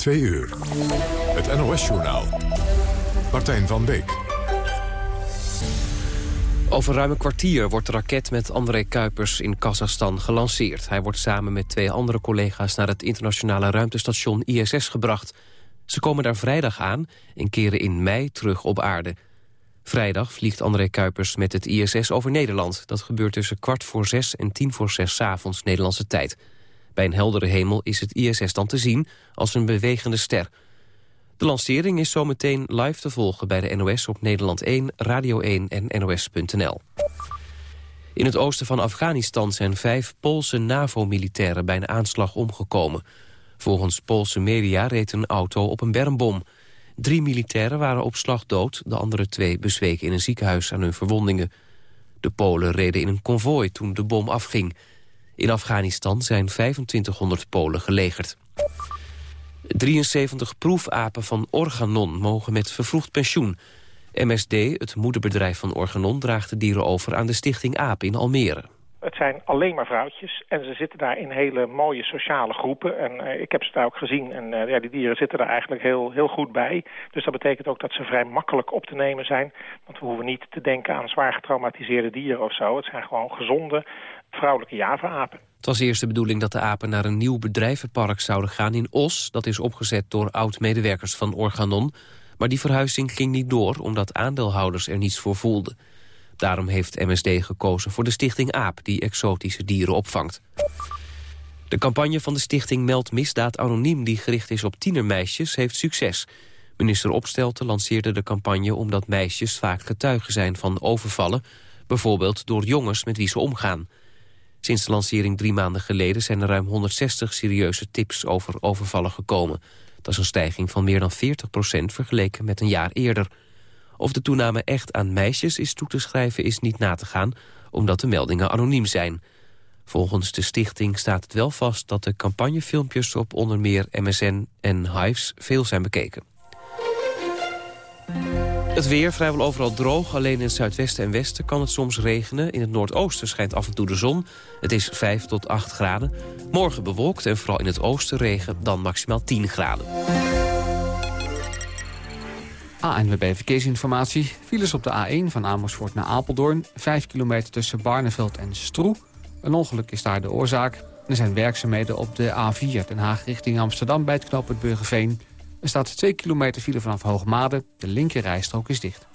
2 uur. Het NOS-journaal. Martijn van Beek. Over ruim een kwartier wordt de raket met André Kuipers in Kazachstan gelanceerd. Hij wordt samen met twee andere collega's naar het internationale ruimtestation ISS gebracht. Ze komen daar vrijdag aan en keren in mei terug op aarde. Vrijdag vliegt André Kuipers met het ISS over Nederland. Dat gebeurt tussen kwart voor zes en tien voor zes avonds Nederlandse tijd. Bij een heldere hemel is het ISS dan te zien als een bewegende ster. De lancering is zometeen live te volgen bij de NOS op Nederland 1, Radio 1 en NOS.nl. In het oosten van Afghanistan zijn vijf Poolse NAVO-militairen bij een aanslag omgekomen. Volgens Poolse media reed een auto op een bermbom. Drie militairen waren op slag dood, de andere twee bezweken in een ziekenhuis aan hun verwondingen. De Polen reden in een konvooi toen de bom afging. In Afghanistan zijn 2500 Polen gelegerd. 73 proefapen van Organon mogen met vervroegd pensioen. MSD, het moederbedrijf van Organon, draagt de dieren over aan de stichting AAP in Almere. Het zijn alleen maar vrouwtjes en ze zitten daar in hele mooie sociale groepen. En uh, ik heb ze daar ook gezien en uh, ja, die dieren zitten daar eigenlijk heel, heel goed bij. Dus dat betekent ook dat ze vrij makkelijk op te nemen zijn. Want we hoeven niet te denken aan zwaar getraumatiseerde dieren of zo. Het zijn gewoon gezonde vrouwelijke java-apen. Het was eerst de bedoeling dat de apen naar een nieuw bedrijvenpark zouden gaan in Os. Dat is opgezet door oud-medewerkers van Organon. Maar die verhuizing ging niet door omdat aandeelhouders er niets voor voelden. Daarom heeft MSD gekozen voor de stichting AAP... die exotische dieren opvangt. De campagne van de stichting Meld Misdaad Anoniem... die gericht is op tienermeisjes, heeft succes. Minister Opstelten lanceerde de campagne omdat meisjes vaak getuigen zijn van overvallen... bijvoorbeeld door jongens met wie ze omgaan. Sinds de lancering drie maanden geleden zijn er ruim 160 serieuze tips over overvallen gekomen. Dat is een stijging van meer dan 40% vergeleken met een jaar eerder. Of de toename echt aan meisjes is toe te schrijven is niet na te gaan... omdat de meldingen anoniem zijn. Volgens de stichting staat het wel vast dat de campagnefilmpjes... op onder meer MSN en Hives veel zijn bekeken. Het weer vrijwel overal droog. Alleen in het zuidwesten en westen kan het soms regenen. In het noordoosten schijnt af en toe de zon. Het is 5 tot 8 graden. Morgen bewolkt en vooral in het oosten regen. Dan maximaal 10 graden. ANWB Verkeersinformatie. Files op de A1 van Amersfoort naar Apeldoorn. 5 kilometer tussen Barneveld en Stroe. Een ongeluk is daar de oorzaak. Er zijn werkzaamheden op de A4 Den Haag richting Amsterdam... bij het knooppunt Burgerveen. Er staat 2 kilometer file vanaf Hoogmade. De linker rijstrook is dicht.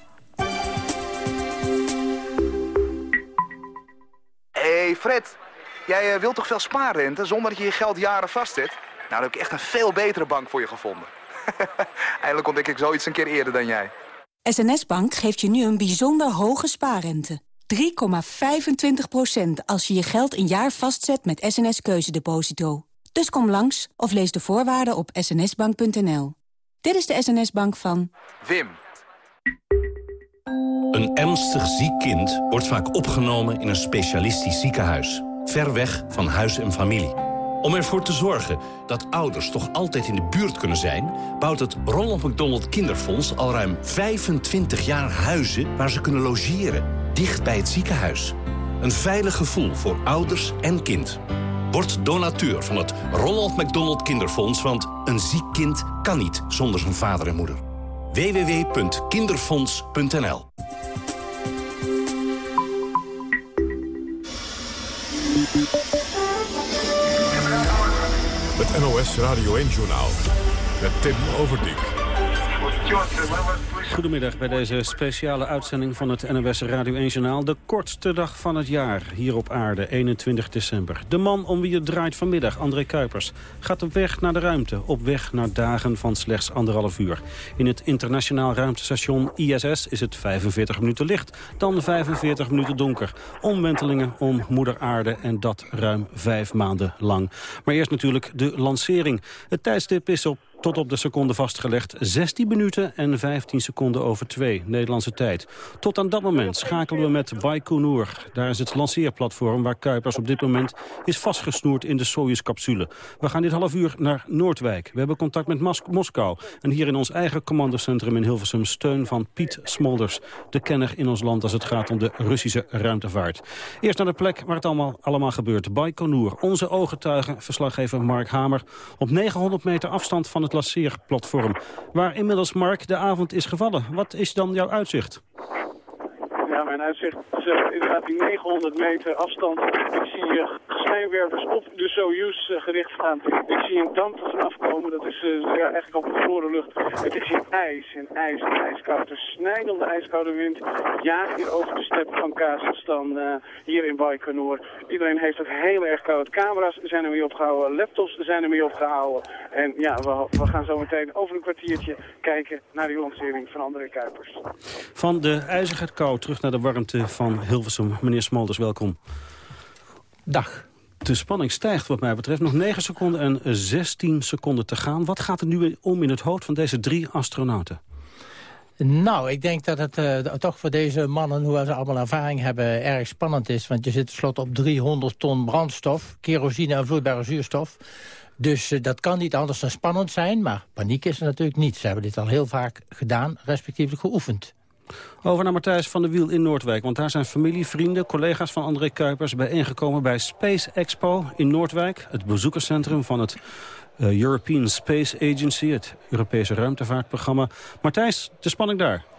hey Fred, jij uh, wilt toch veel spaarrente zonder dat je je geld jaren vastzet? Nou, dan heb ik echt een veel betere bank voor je gevonden. Eindelijk ontdek ik zoiets een keer eerder dan jij. SNS Bank geeft je nu een bijzonder hoge spaarrente. 3,25% als je je geld een jaar vastzet met SNS Keuzedeposito. Dus kom langs of lees de voorwaarden op snsbank.nl. Dit is de SNS-bank van... Wim. Een ernstig ziek kind wordt vaak opgenomen in een specialistisch ziekenhuis. Ver weg van huis en familie. Om ervoor te zorgen dat ouders toch altijd in de buurt kunnen zijn... bouwt het Ronald McDonald Kinderfonds al ruim 25 jaar huizen... waar ze kunnen logeren, dicht bij het ziekenhuis. Een veilig gevoel voor ouders en kind. Word donateur van het Ronald McDonald Kinderfonds... want een ziek kind kan niet zonder zijn vader en moeder. www.kinderfonds.nl Het NOS Radio 1-journaal met Tim Overdijk. Goedemiddag bij deze speciale uitzending van het NOS Radio 1 Journaal. De kortste dag van het jaar hier op aarde, 21 december. De man om wie het draait vanmiddag, André Kuipers, gaat op weg naar de ruimte. Op weg naar dagen van slechts anderhalf uur. In het internationaal ruimtestation ISS is het 45 minuten licht, dan 45 minuten donker. Omwentelingen om moeder aarde en dat ruim vijf maanden lang. Maar eerst natuurlijk de lancering. Het tijdstip is op tot op de seconde vastgelegd 16 minuten en 15 seconden over 2 Nederlandse tijd. Tot aan dat moment schakelen we met Baikonur. Daar is het lanceerplatform waar Kuipers op dit moment is vastgesnoerd in de Soyuz-capsule. We gaan dit half uur naar Noordwijk. We hebben contact met Moskou. En hier in ons eigen commandocentrum in Hilversum steun van Piet Smolders. De kenner in ons land als het gaat om de Russische ruimtevaart. Eerst naar de plek waar het allemaal, allemaal gebeurt. Baikonur. Onze ooggetuige, verslaggever Mark Hamer. Op 900 meter afstand van het lanceerplatform. Waar inmiddels, Mark, de avond is gevallen. Wat is dan jouw uitzicht? Ja, mijn uitzicht uh, inderdaad die 900 meter afstand. Ik zie uh, schijnwerpers op de Soyuz uh, gericht staan. Ik zie een damp vanaf komen. Dat is ja, eigenlijk op de verloren lucht. Het is hier ijs en ijs en ijskoud. De snijdende ijskoude wind jaagt hier over de steppen van Kazachstan. hier in Baikonur. Iedereen heeft het heel erg koud. Camera's zijn er mee opgehouden. Laptops zijn er mee opgehouden. En ja, we, we gaan zo meteen over een kwartiertje kijken naar die lancering van André Kuipers. Van de ijzige kou terug naar de warmte van Hilversum. Meneer Smolders, welkom. Dag. De spanning stijgt wat mij betreft. Nog 9 seconden en 16 seconden te gaan. Wat gaat er nu om in het hoofd van deze drie astronauten? Nou, ik denk dat het uh, toch voor deze mannen, hoewel ze allemaal ervaring hebben, erg spannend is. Want je zit tenslotte op 300 ton brandstof, kerosine en vloeibare zuurstof. Dus uh, dat kan niet anders dan spannend zijn, maar paniek is er natuurlijk niet. Ze hebben dit al heel vaak gedaan, respectievelijk geoefend. Over naar Matthijs van der Wiel in Noordwijk. Want daar zijn familie, vrienden, collega's van André Kuipers... bijeengekomen bij Space Expo in Noordwijk. Het bezoekerscentrum van het uh, European Space Agency... het Europese ruimtevaartprogramma. Matthijs, de spanning daar.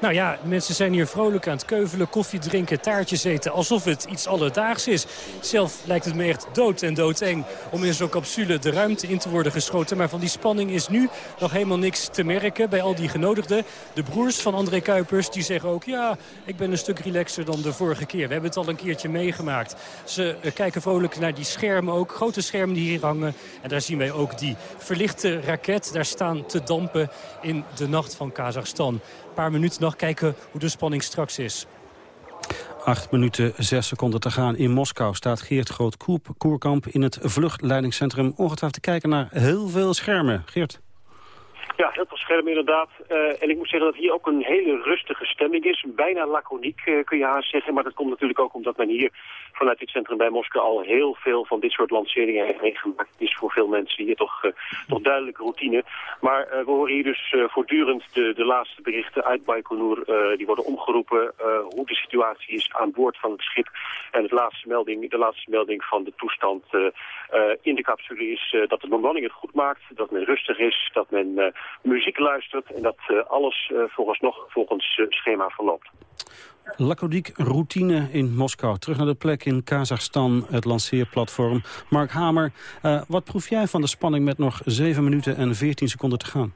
Nou ja, mensen zijn hier vrolijk aan het keuvelen, koffie drinken, taartjes eten. Alsof het iets alledaags is. Zelf lijkt het me echt dood en doodeng om in zo'n capsule de ruimte in te worden geschoten. Maar van die spanning is nu nog helemaal niks te merken bij al die genodigden. De broers van André Kuipers die zeggen ook... ja, ik ben een stuk relaxer dan de vorige keer. We hebben het al een keertje meegemaakt. Ze uh, kijken vrolijk naar die schermen ook. Grote schermen die hier hangen. En daar zien wij ook die verlichte raket daar staan te dampen in de nacht van Kazachstan paar minuten nog kijken hoe de spanning straks is. 8 minuten 6 seconden te gaan. In Moskou staat Geert Groot-Koerkamp in het vluchtleidingscentrum. Ongetwijfeld te kijken naar heel veel schermen. Geert. Ja, heel veel schermen inderdaad. Uh, en ik moet zeggen dat hier ook een hele rustige stemming is. Bijna laconiek uh, kun je haast zeggen. Maar dat komt natuurlijk ook omdat men hier vanuit dit centrum bij Moskou al heel veel van dit soort lanceringen heeft meegemaakt. Het is voor veel mensen hier toch, uh, toch duidelijk routine. Maar we horen hier dus voortdurend de, de laatste berichten uit Baikonur. die worden omgeroepen hoe de situatie is aan boord van het schip. En het laatste melding, de laatste melding van de toestand in de capsule is dat de bemanning het goed maakt. Dat men rustig is, dat men muziek luistert en dat alles volgens nog volgens schema verloopt. Lacodiek routine in Moskou. Terug naar de plek in Kazachstan, het lanceerplatform. Mark Hamer, wat proef jij van de spanning met nog 7 minuten en 14 seconden te gaan?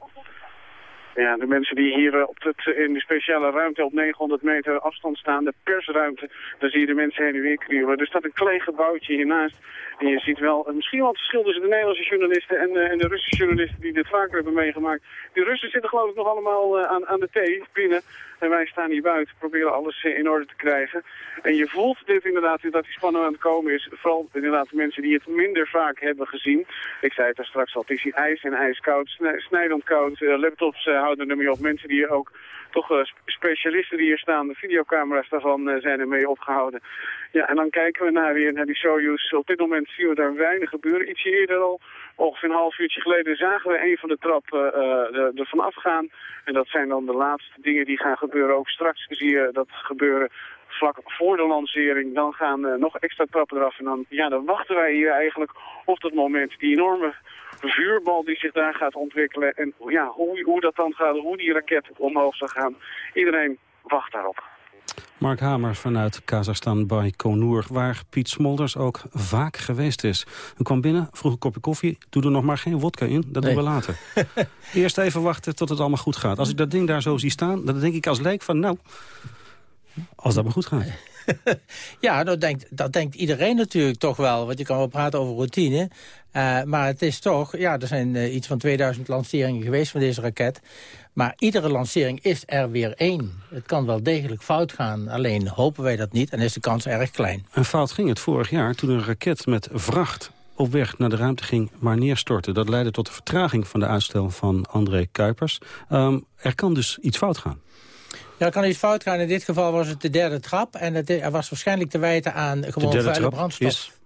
Ja, de mensen die hier op het, in de speciale ruimte op 900 meter afstand staan, de persruimte, daar zie je de mensen heen en weer krielen. Er staat een klein gebouwtje hiernaast en je ziet wel misschien wel het verschil tussen de Nederlandse journalisten en, uh, en de Russische journalisten die dit vaker hebben meegemaakt. Die Russen zitten geloof ik nog allemaal uh, aan, aan de thee binnen. En wij staan hier buiten, proberen alles in orde te krijgen. En je voelt dit inderdaad, dat die spanning aan het komen is. Vooral inderdaad de mensen die het minder vaak hebben gezien. Ik zei het daar straks al, het is hier ijs en ijskoud, snijdend koud. laptops houden ermee op. Mensen die ook toch specialisten die hier staan, de videocamera's daarvan zijn ermee opgehouden. Ja, en dan kijken we naar, weer naar die Soyuz. Op dit moment zien we daar weinig gebeuren. Ietsje eerder al, ongeveer een half uurtje geleden, zagen we een van de trappen uh, ervan afgaan. En dat zijn dan de laatste dingen die gaan gebeuren. Ook straks zie je dat gebeuren vlak voor de lancering. Dan gaan uh, nog extra trappen eraf. En dan, ja, dan wachten wij hier eigenlijk op dat moment. Die enorme vuurbal die zich daar gaat ontwikkelen. En ja, hoe, hoe dat dan gaat, hoe die raket omhoog zal gaan. Iedereen wacht daarop. Mark Hamer vanuit Kazachstan bij Konur, waar Piet Smolders ook vaak geweest is. Hij kwam binnen, vroeg een kopje koffie, doe er nog maar geen wodka in, dat doen we later. Eerst even wachten tot het allemaal goed gaat. Als ik dat ding daar zo zie staan, dan denk ik als leek van nou, als dat maar goed gaat. ja, dat denkt, dat denkt iedereen natuurlijk toch wel. Want je kan wel praten over routine. Uh, maar het is toch, ja, er zijn uh, iets van 2000 lanceringen geweest van deze raket. Maar iedere lancering is er weer één. Het kan wel degelijk fout gaan. Alleen hopen wij dat niet en is de kans erg klein. Een fout ging het vorig jaar toen een raket met vracht op weg naar de ruimte ging, maar neerstortte. Dat leidde tot de vertraging van de uitstel van André Kuipers. Um, er kan dus iets fout gaan. Ja, er kan iets fout gaan. In dit geval was het de derde trap. En het er was waarschijnlijk te wijten aan gewoon vuile brandstof.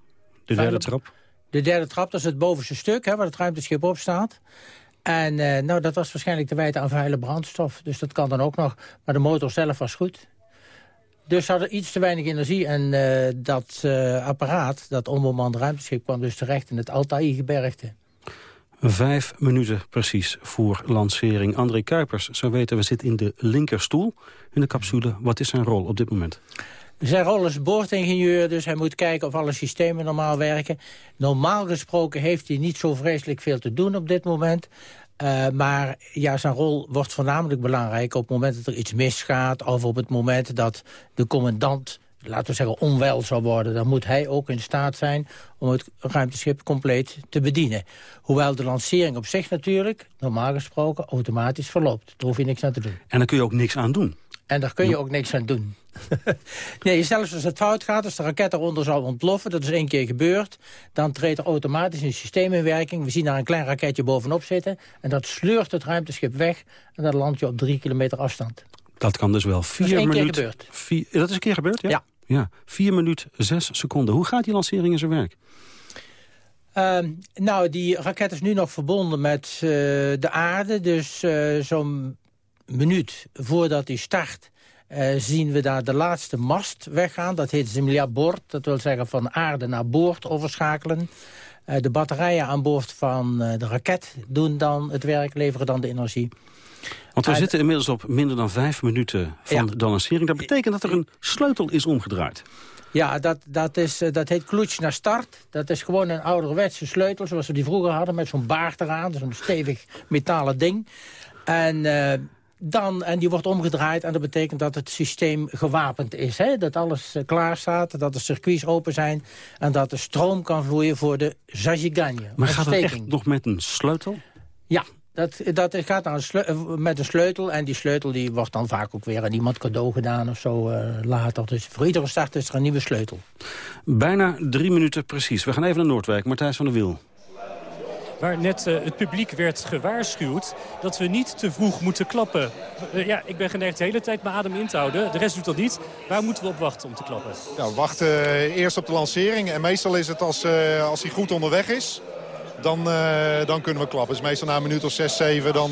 De derde trap? De derde trap, dat is het bovenste stuk hè, waar het ruimteschip op staat. En uh, nou, dat was waarschijnlijk te wijten aan vuile brandstof. Dus dat kan dan ook nog. Maar de motor zelf was goed. Dus hadden iets te weinig energie. En uh, dat uh, apparaat, dat onbemand ruimteschip... kwam dus terecht in het Altai-gebergte. Vijf minuten precies voor lancering. André Kuipers, zo weten we, zit in de linkerstoel in de capsule. Wat is zijn rol op dit moment? Zijn rol is boordingenieur, dus hij moet kijken of alle systemen normaal werken. Normaal gesproken heeft hij niet zo vreselijk veel te doen op dit moment. Uh, maar ja, zijn rol wordt voornamelijk belangrijk op het moment dat er iets misgaat... of op het moment dat de commandant laten we zeggen, onwel zou worden... dan moet hij ook in staat zijn om het ruimteschip compleet te bedienen. Hoewel de lancering op zich natuurlijk, normaal gesproken, automatisch verloopt. Daar hoef je niks aan te doen. En daar kun je ook niks aan doen? En daar kun je ook niks aan doen. nee, zelfs als het fout gaat, als de raket eronder zou ontploffen... dat is één keer gebeurd, dan treedt er automatisch een systeem in werking. We zien daar een klein raketje bovenop zitten... en dat sleurt het ruimteschip weg en dan land je op drie kilometer afstand. Dat kan dus wel vier dat is minuten. gebeurd. Vier, dat is een keer gebeurd, ja? Ja. Ja. Vier minuten, zes seconden. Hoe gaat die lancering in zijn werk? Uh, nou, die raket is nu nog verbonden met uh, de aarde. Dus uh, zo'n minuut voordat hij start... Uh, zien we daar de laatste mast weggaan. Dat heet Zemljabord. Dat wil zeggen van aarde naar boord overschakelen. Uh, de batterijen aan boord van uh, de raket doen dan het werk, leveren dan de energie. Want we zitten inmiddels op minder dan vijf minuten van ja. de lancering. Dat betekent dat er een sleutel is omgedraaid. Ja, dat, dat, is, dat heet klutsch naar start. Dat is gewoon een ouderwetse sleutel, zoals we die vroeger hadden... met zo'n baard eraan, zo'n stevig metalen ding. En dan, en die wordt omgedraaid en dat betekent dat het systeem gewapend is. Hè? Dat alles uh, klaar staat, dat de circuits open zijn... en dat de stroom kan vloeien voor de zaziganje. Maar gaat het echt nog met een sleutel? Ja, dat, dat gaat dan met een sleutel. En die sleutel die wordt dan vaak ook weer aan iemand cadeau gedaan of zo uh, later. Dus voor iedere start is er een nieuwe sleutel. Bijna drie minuten precies. We gaan even naar Noordwijk. Martijs van der Wiel waar net uh, het publiek werd gewaarschuwd... dat we niet te vroeg moeten klappen. Uh, ja, ik ben geneigd de hele tijd mijn adem in te houden. De rest doet dat niet. Waar moeten we op wachten om te klappen? Ja, we wachten uh, eerst op de lancering. En meestal is het als, als hij goed onderweg is... Dan, dan kunnen we klappen. Dus meestal na een minuut of 6, 7 dan...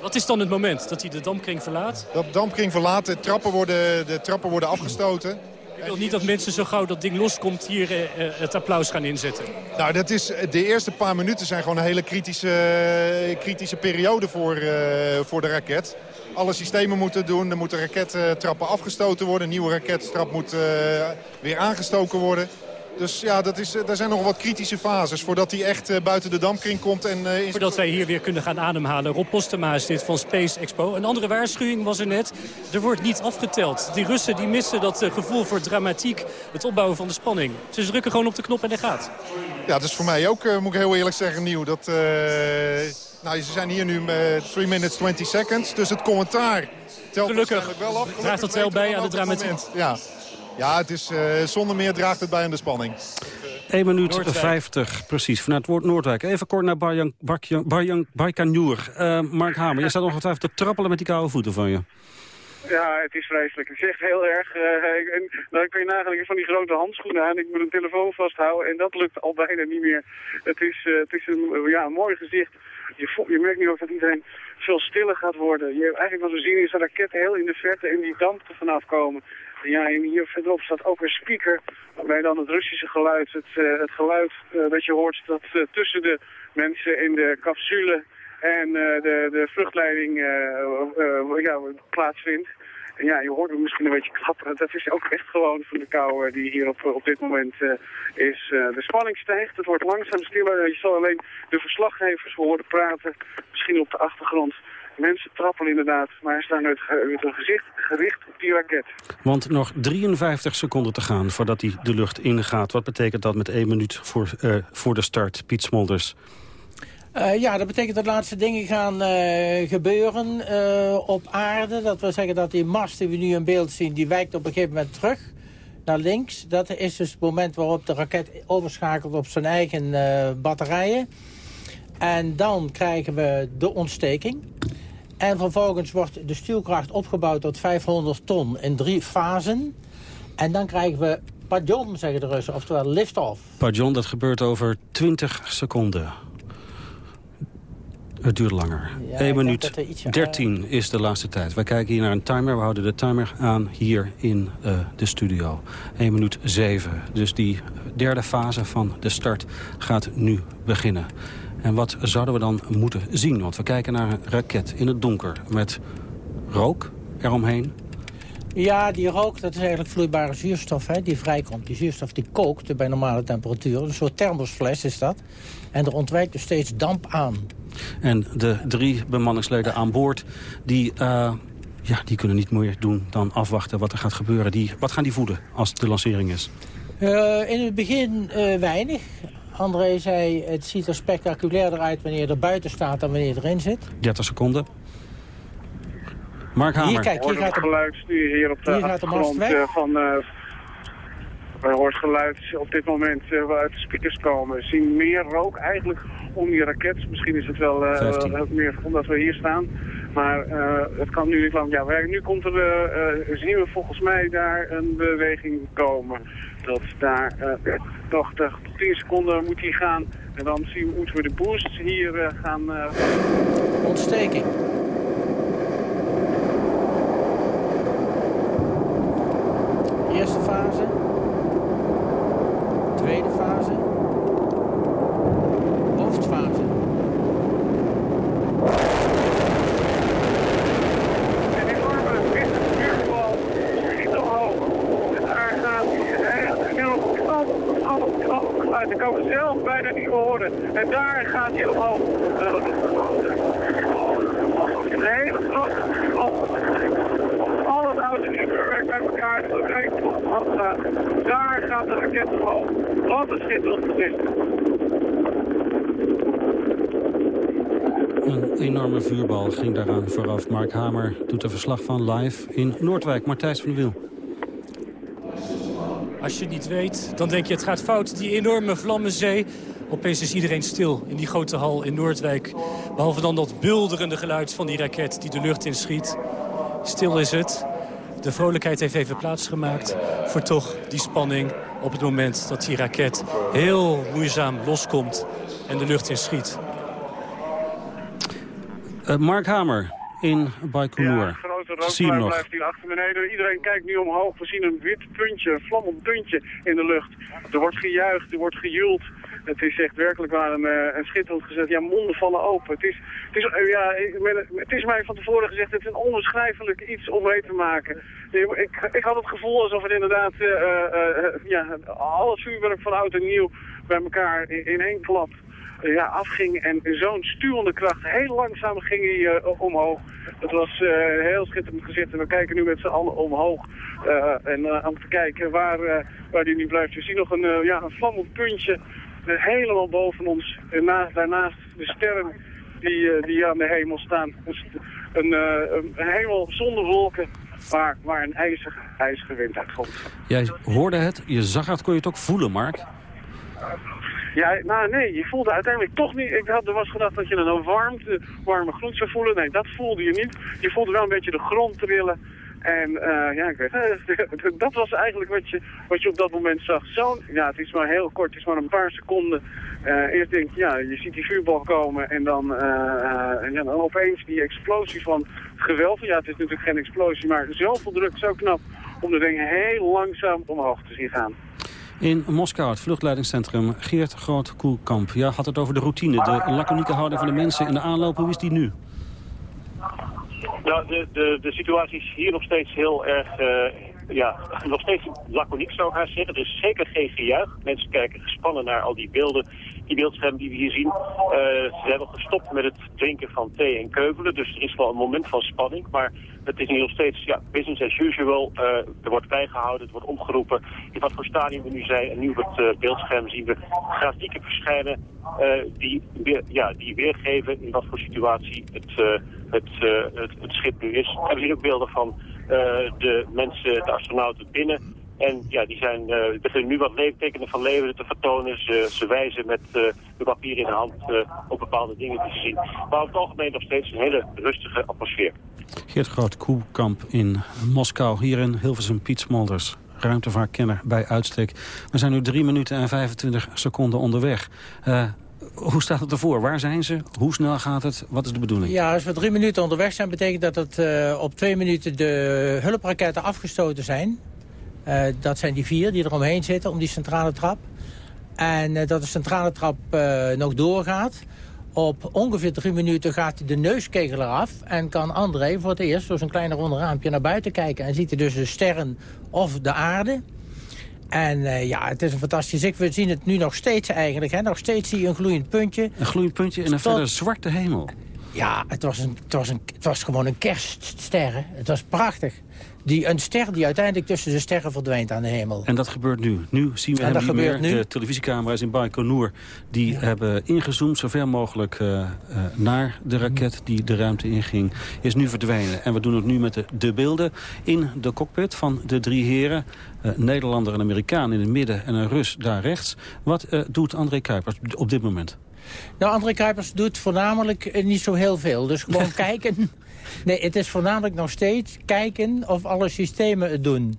Wat is dan het moment dat hij de dampkring verlaat? Dat de dampkring verlaat, de trappen worden, de trappen worden afgestoten. Wil niet dat mensen zo gauw dat ding loskomt hier uh, het applaus gaan inzetten. Nou, dat is, de eerste paar minuten zijn gewoon een hele kritische, kritische periode voor, voor de raket. Alle systemen moeten doen. Er moeten rakettrappen afgestoten worden. Een nieuwe rakettrap moet weer aangestoken worden. Dus ja, dat is, er zijn nog wat kritische fases voordat hij echt uh, buiten de dampkring komt. En, uh, voordat wij hier weer kunnen gaan ademhalen. Rob Postema is dit van Space Expo. Een andere waarschuwing was er net. Er wordt niet afgeteld. Die Russen die missen dat uh, gevoel voor dramatiek. Het opbouwen van de spanning. Ze drukken gewoon op de knop en hij gaat. Ja, dat is voor mij ook, moet ik heel eerlijk zeggen, nieuw. Dat, nou, ze zijn hier nu met 3 minutes 20 seconds. Dus het commentaar telt Gelukkig wel af. draagt dat wel bij aan de dramatiek. Ja. Ja, het is, uh, zonder meer draagt het bij aan de spanning. 1 minuut Noordwijk. 50, precies, vanuit woord Noordwijk. Even kort naar Baikanjoer. Uh, Mark Hamer, je staat ongetwijfeld te trappelen met die koude voeten van je. Ja, het is vreselijk. Het is echt heel erg. Uh, en dan kun je nagaan, van die grote handschoenen aan. Ik moet een telefoon vasthouden en dat lukt al bijna niet meer. Het is, uh, het is een, ja, een mooi gezicht. Je, je merkt nu ook dat iedereen veel stiller gaat worden. Je, eigenlijk wat we zien is een raket heel in de verte en die damp er vanaf komen. Ja, en hier verderop staat ook een speaker waarbij dan het Russische geluid, het, uh, het geluid uh, dat je hoort dat uh, tussen de mensen in de capsule en de, de vluchtleiding plaatsvindt. En ja, je hoort hem misschien een beetje klapperen. Dat is ook echt gewoon van de kou die hier op, op dit moment is. de spanning stijgt, het wordt langzaam stiller. Je zal alleen de verslaggevers horen praten, misschien op de achtergrond. Mensen trappelen inderdaad, maar staan met, met hun gezicht gericht op die raket. Want nog 53 seconden te gaan voordat hij de lucht ingaat. Wat betekent dat met één minuut voor, uh, voor de start, Piet Smolders? Uh, ja, dat betekent dat de laatste dingen gaan uh, gebeuren uh, op aarde. Dat wil zeggen dat die mast die we nu in beeld zien... die wijkt op een gegeven moment terug naar links. Dat is dus het moment waarop de raket overschakelt op zijn eigen batterijen. En dan krijgen we de ontsteking. En vervolgens wordt de stuwkracht opgebouwd tot 500 ton in drie fasen. En dan krijgen we pardon, zeggen de Russen, oftewel lift-off. Pardon, dat gebeurt over 20 seconden. Het duurt langer. Ja, 1 minuut ietsje, 13 is de laatste tijd. Wij kijken hier naar een timer. We houden de timer aan hier in uh, de studio. 1 minuut 7. Dus die derde fase van de start gaat nu beginnen. En wat zouden we dan moeten zien? Want we kijken naar een raket in het donker met rook eromheen. Ja, die rook, dat is eigenlijk vloeibare zuurstof hè, die vrijkomt. Die zuurstof die kookt bij normale temperatuur. Een soort thermosfles is dat. En er ontwijkt dus steeds damp aan. En de drie bemanningsleden aan boord... die, uh, ja, die kunnen niet meer doen dan afwachten wat er gaat gebeuren. Die, wat gaan die voeden als de lancering is? Uh, in het begin uh, weinig. André zei, het ziet er spectaculairder uit wanneer je er buiten staat dan wanneer je erin zit. 30 seconden. Mark Hamer. Hier, kijk, hier gaat het geluid nu hier op de hier gaat de achtergrond mast weg. van... Uh, er hoort geluid op dit moment uh, uit de speakers komen. We zien meer rook eigenlijk om die raket. Misschien is het wel uh, meer omdat we hier staan. Maar uh, het kan nu niet lang ja, werken. Nu komt er, uh, zien we volgens mij daar een beweging komen. Dat daar toch tot 10 seconden moet hij gaan. En dan zien, moeten we de boost hier gaan... Ontsteking. Eerste fase. Tweede fase. Hoofdfase. Een enorme witte vuurbal schiet omhoog. Daar gaat hij heel geluid. Ik kan het zelf bijna niet horen. En daar gaat hij omhoog. Nee, al het oude werkt bij elkaar. Kijk, daar gaat de raket omhoog. Wat een schitterend gezicht. Een enorme vuurbal ging daaraan vooraf. Mark Hamer doet er verslag van live in Noordwijk. Martijs van de Wiel. Als je het niet weet, dan denk je het gaat fout. Die enorme vlammenzee. Opeens is iedereen stil in die grote hal in Noordwijk. Behalve dan dat bulderende geluid van die raket die de lucht inschiet. Stil is het. De vrolijkheid heeft even plaatsgemaakt voor toch die spanning op het moment dat die raket heel moeizaam loskomt en de lucht inschiet. Uh, Mark Hamer in Baikonur. Ja, grote nog? blijft hier achter beneden. Iedereen kijkt nu omhoog. We zien een wit puntje, een vlammend puntje in de lucht. Er wordt gejuicht, er wordt gejoeld. Het is echt werkelijk waar een, eh, een schitterend gezet. Ja, monden vallen open. Het is, het, is, eh, ja, het is mij van tevoren gezegd, het is een onbeschrijfelijk iets om mee te maken. Ik, ik had het gevoel alsof het inderdaad eh, ja, al het vuurwerk van oud en nieuw bij elkaar in, één klap ja, afging. En zo'n stuwende kracht, heel langzaam ging hij omhoog. Het was eh, heel schitterend gezet. En we kijken nu met z'n allen omhoog. en om te kijken waar, waar die nu blijft. We zien nog een, ja, een vlammend puntje helemaal boven ons. En naast, daarnaast de sterren die, eh, die aan de hemel staan. Dus een, eh, een, een hemel zonder wolken. Waar, waar een ijzige, ijzige wind uitkomt. Jij hoorde het, je zag het, kon je het ook voelen, Mark? Ja, nou nee, je voelde uiteindelijk toch niet. Ik had er was gedacht dat je een warmte, warme grond zou voelen. Nee, dat voelde je niet. Je voelde wel een beetje de grond trillen. En eh, ja, ik dat was eigenlijk wat je, wat je op dat moment zag. Zo, ja, het is maar heel kort, het is maar een paar seconden. Eh, eerst denk je, ja, je ziet die vuurbal komen en dan, eh, eh, ja, dan opeens die explosie van geweld. Ja, het is natuurlijk geen explosie, maar zoveel druk, zo knap om de dingen heel langzaam omhoog te zien gaan. In Moskou, het vluchtleidingscentrum, Geert Groot-Koelkamp. Ja, had het over de routine, de laconieke houding van de mensen in de aanloop. Hoe is die nu? Nou, de, de, de situatie is hier nog steeds heel erg, eh, ja, nog steeds laconiek zou ik haar zeggen. Er is zeker geen gejuich. Mensen kijken gespannen naar al die beelden, die beeldschermen die we hier zien. Eh, ze hebben gestopt met het drinken van thee en keuvelen, dus er is wel een moment van spanning. Maar het is hier nog steeds ja, business as usual. Eh, er wordt bijgehouden, het wordt omgeroepen in wat voor stadium we nu zijn. En nu op het eh, beeldscherm zien we grafieken verschijnen die, weer, ja, die weergeven in wat voor situatie het, het, het, het schip nu is. We zien ook beelden van de mensen, de astronauten binnen. En ja, die zijn, eh er beginnen nu wat leeftekenen van leven te vertonen. Ze, ze wijzen met eh de papier in de hand eh, op bepaalde dingen ze zien. Maar over het algemeen nog steeds een hele rustige atmosfeer. Geert Groot-Koelkamp in Moskou. Hier in Hilversum Piet Smolders, ruimtevaartkenner bij uitstek. We zijn nu 3 minuten en 25 seconden onderweg. Hoe staat het ervoor? Waar zijn ze? Hoe snel gaat het? Wat is de bedoeling? Ja, als we drie minuten onderweg zijn, betekent dat dat eh, op twee minuten de hulpraketten afgestoten zijn. Eh, dat zijn die vier die eromheen zitten, om die centrale trap. En eh, dat de centrale trap nog doorgaat. Op ongeveer drie minuten gaat de neuskegel eraf... en kan André voor het eerst door zijn kleine ronde raampje naar buiten kijken... en ziet hij dus de sterren of de aarde. En eh, ja, het is een fantastisch zicht. We zien het nu nog steeds eigenlijk. Hè? Nog steeds zie je een gloeiend puntje. Een gloeiend puntje in een Tot... verder zwarte hemel. Ja, het was, een, het, was een, het was gewoon een kerstster. Het was prachtig. Die, een ster die uiteindelijk tussen de sterren verdwijnt aan de hemel. En dat gebeurt nu. Nu zien we en hem niet meer. Nu? De televisiecamera's in Baikonur die hebben ingezoomd... zo ver mogelijk uh, uh, naar de raket die de ruimte inging. Is nu verdwenen. En we doen het nu met de, de beelden in de cockpit van de drie heren. Uh, Nederlander, een Amerikaan in het midden en een Rus daar rechts. Wat doet André Kuipers op dit moment? Nou, André Kuipers doet voornamelijk niet zo heel veel. Dus gewoon kijken Nee, het is voornamelijk nog steeds kijken of alle systemen het doen.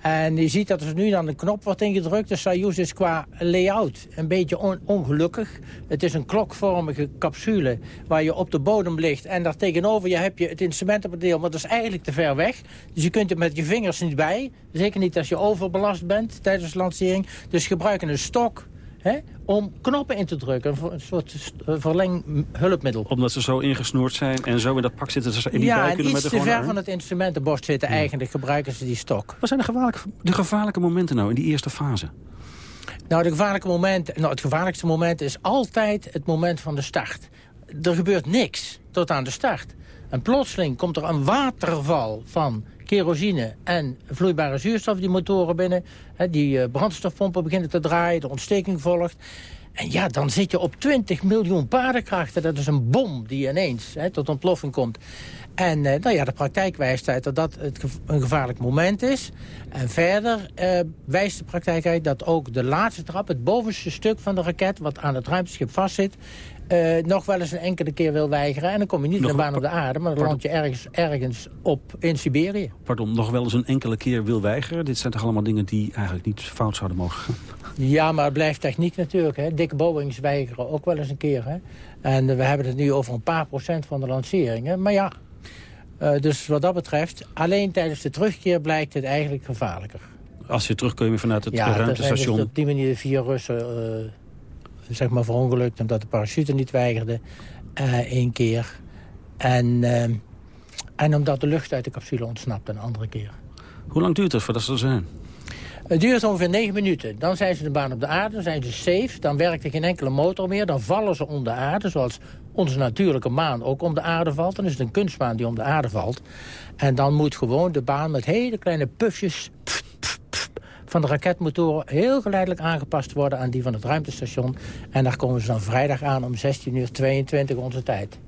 En je ziet dat er nu dan een knop wordt ingedrukt. De Soyuz is qua layout een beetje ongelukkig. Het is een klokvormige capsule waar je op de bodem ligt. En daar tegenover je heb je het instrumentenpaneel, maar dat is eigenlijk te ver weg. Dus je kunt er met je vingers niet bij. Zeker niet als je overbelast bent tijdens de lancering. Dus gebruiken een stok Hè, om knoppen in te drukken. Een soort verlenghulpmiddel. Omdat ze zo ingesnoerd zijn en zo in dat pak zitten. Ze in die ja, en iets te ver van het instrumentenbord zitten. Eigenlijk gebruiken ze die stok. Wat zijn de gevaarlijke, de gevaarlijke momenten nou in die eerste fase? Nou, de gevaarlijke momenten, nou, het gevaarlijkste moment is altijd het moment van de start. Er gebeurt niks tot aan de start. En plotseling komt er een waterval van kerosine en vloeibare zuurstof die motoren binnen. Hè, die uh, brandstofpompen beginnen te draaien, de ontsteking volgt. En ja, dan zit je op 20 miljoen paardenkrachten. Dat is een bom die ineens hè, tot ontploffing komt. En uh, nou ja, de praktijk wijst uit dat dat het een gevaarlijk moment is. En verder uh, wijst de praktijk uit dat ook de laatste trap... het bovenste stuk van de raket, wat aan het ruimteschip vastzit... Uh, nog wel eens een enkele keer wil weigeren. En dan kom je niet nog naar de baan op de aarde, maar dan land je ergens, ergens op in Siberië. Pardon, nog wel eens een enkele keer wil weigeren? Dit zijn toch allemaal dingen die eigenlijk niet fout zouden mogen gaan? Ja, maar het blijft techniek natuurlijk. Hè. Dikke Boeings weigeren ook wel eens een keer. Hè. En uh, we hebben het nu over een paar procent van de lanceringen. Maar ja, uh, dus wat dat betreft, alleen tijdens de terugkeer blijkt het eigenlijk gevaarlijker. Als je terugkomt vanuit het ja, ruimtestation... Ja, dus op die manier vier Russen zeg maar verongelukt omdat de parachute niet weigerde. Uh, één keer. En, en omdat de lucht uit de capsule ontsnapt een andere keer. Hoe lang duurt het voordat ze er zijn? Het duurt ongeveer negen minuten. Dan zijn ze de baan op de aarde, dan zijn ze safe. Dan werkt er geen enkele motor meer. Dan vallen ze om de aarde, zoals onze natuurlijke maan ook om de aarde valt. Dan is het een kunstmaan die om de aarde valt. En dan moet gewoon de baan met hele kleine pufjes van de raketmotoren heel geleidelijk aangepast worden aan die van het ruimtestation. En daar komen ze dan vrijdag aan om 16 uur 22 onze tijd.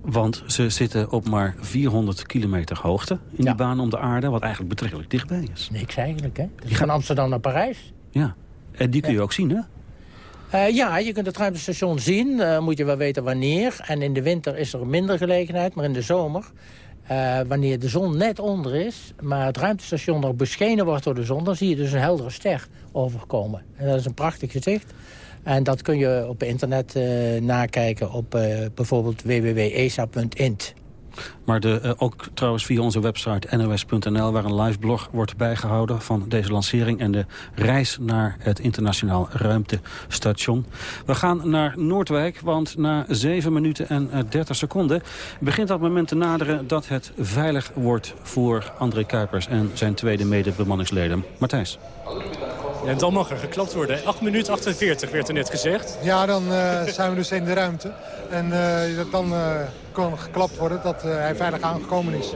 Want ze zitten op maar 400 kilometer hoogte in die baan om de aarde... wat eigenlijk betrekkelijk dichtbij is. Niks eigenlijk, hè? Die van Amsterdam naar Parijs. Ja, en die kun je ook zien, hè? Uh, ja, je kunt het ruimtestation zien. Uh, moet je wel weten wanneer. En in de winter is er minder gelegenheid, maar in de zomer... Uh, wanneer de zon net onder is, maar het ruimtestation nog beschenen wordt door de zon... dan zie je dus een heldere ster overkomen. En dat is een prachtig gezicht. En dat kun je op internet nakijken op bijvoorbeeld www.esa.int. Maar de, uh, ook trouwens via onze website nos.nl... waar een live blog wordt bijgehouden van deze lancering... en de reis naar het internationaal ruimtestation. We gaan naar Noordwijk, want na 7 minuten en 30 seconden... begint dat moment te naderen dat het veilig wordt... voor André Kuipers en zijn tweede mede-bemanningsleden. Matthijs. En dan mag er geklapt worden. 8 minuten 48 werd er net gezegd. Ja, dan uh, zijn we dus in de ruimte. En uh, dan uh, kan geklapt worden dat hij veilig aangekomen is.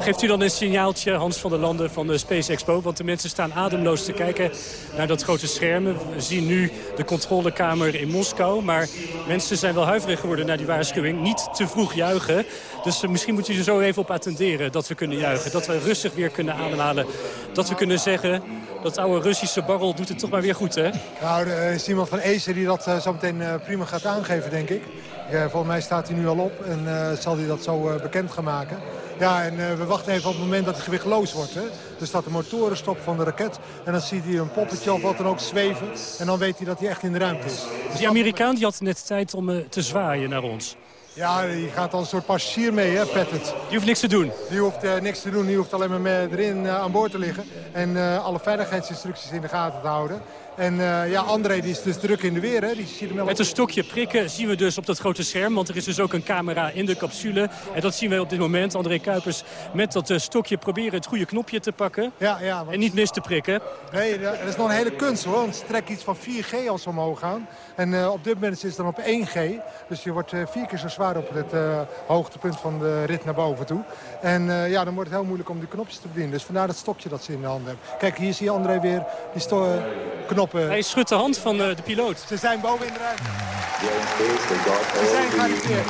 Geeft u dan een signaaltje, Hans van der Landen van de Space Expo? Want de mensen staan ademloos te kijken naar dat grote scherm. We zien nu de controlekamer in Moskou. Maar mensen zijn wel huiverig geworden naar die waarschuwing. Niet te vroeg juichen. Dus misschien moet u er zo even op attenderen dat we kunnen juichen. Dat we rustig weer kunnen ademhalen. Dat we kunnen zeggen dat oude Russische barrel doet het toch maar weer goed, hè? Nou, er is iemand van Acer die dat zo meteen prima gaat aangeven, denk ik. Ja, volgens mij staat hij nu al op en uh, zal hij dat zo bekend gaan maken. Ja, en we wachten even op het moment dat het gewichtloos wordt. Hè. Er staat de motoren stop van de raket. En dan ziet hij een poppetje of wat dan ook zweven. En dan weet hij dat hij echt in de ruimte is. Dus die Amerikaan die had net tijd om te zwaaien naar ons. Ja, die gaat als een soort passagier mee, hè, Pettet. Die hoeft niks te doen? Die hoeft uh, niks te doen, die hoeft alleen maar mee erin uh, aan boord te liggen. En uh, alle veiligheidsinstructies in de gaten te houden. En uh, ja, André die is dus druk in de weer. Hè. Die ziet hem Met een stokje prikken zien we dus op dat grote scherm. Want er is dus ook een camera in de capsule. En dat zien we op dit moment. André Kuipers met dat uh, stokje proberen het goede knopje te pakken. Ja, ja, want... En niet mis te prikken. Nee, dat is nog een hele kunst hoor. Want ze trekken iets van 4G als ze omhoog gaan. En uh, op dit moment is het dan op 1G. Dus je wordt vier keer zo zwaar op het hoogtepunt van de rit naar boven toe. En ja, dan wordt het heel moeilijk om die knopjes te bedienen. Dus vandaar dat stokje dat ze in de hand hebben. Kijk, hier zie je André weer die knop hij schudt de hand van de, de piloot. Ze zijn boven in de ruimte. Ze zijn gearresteerd.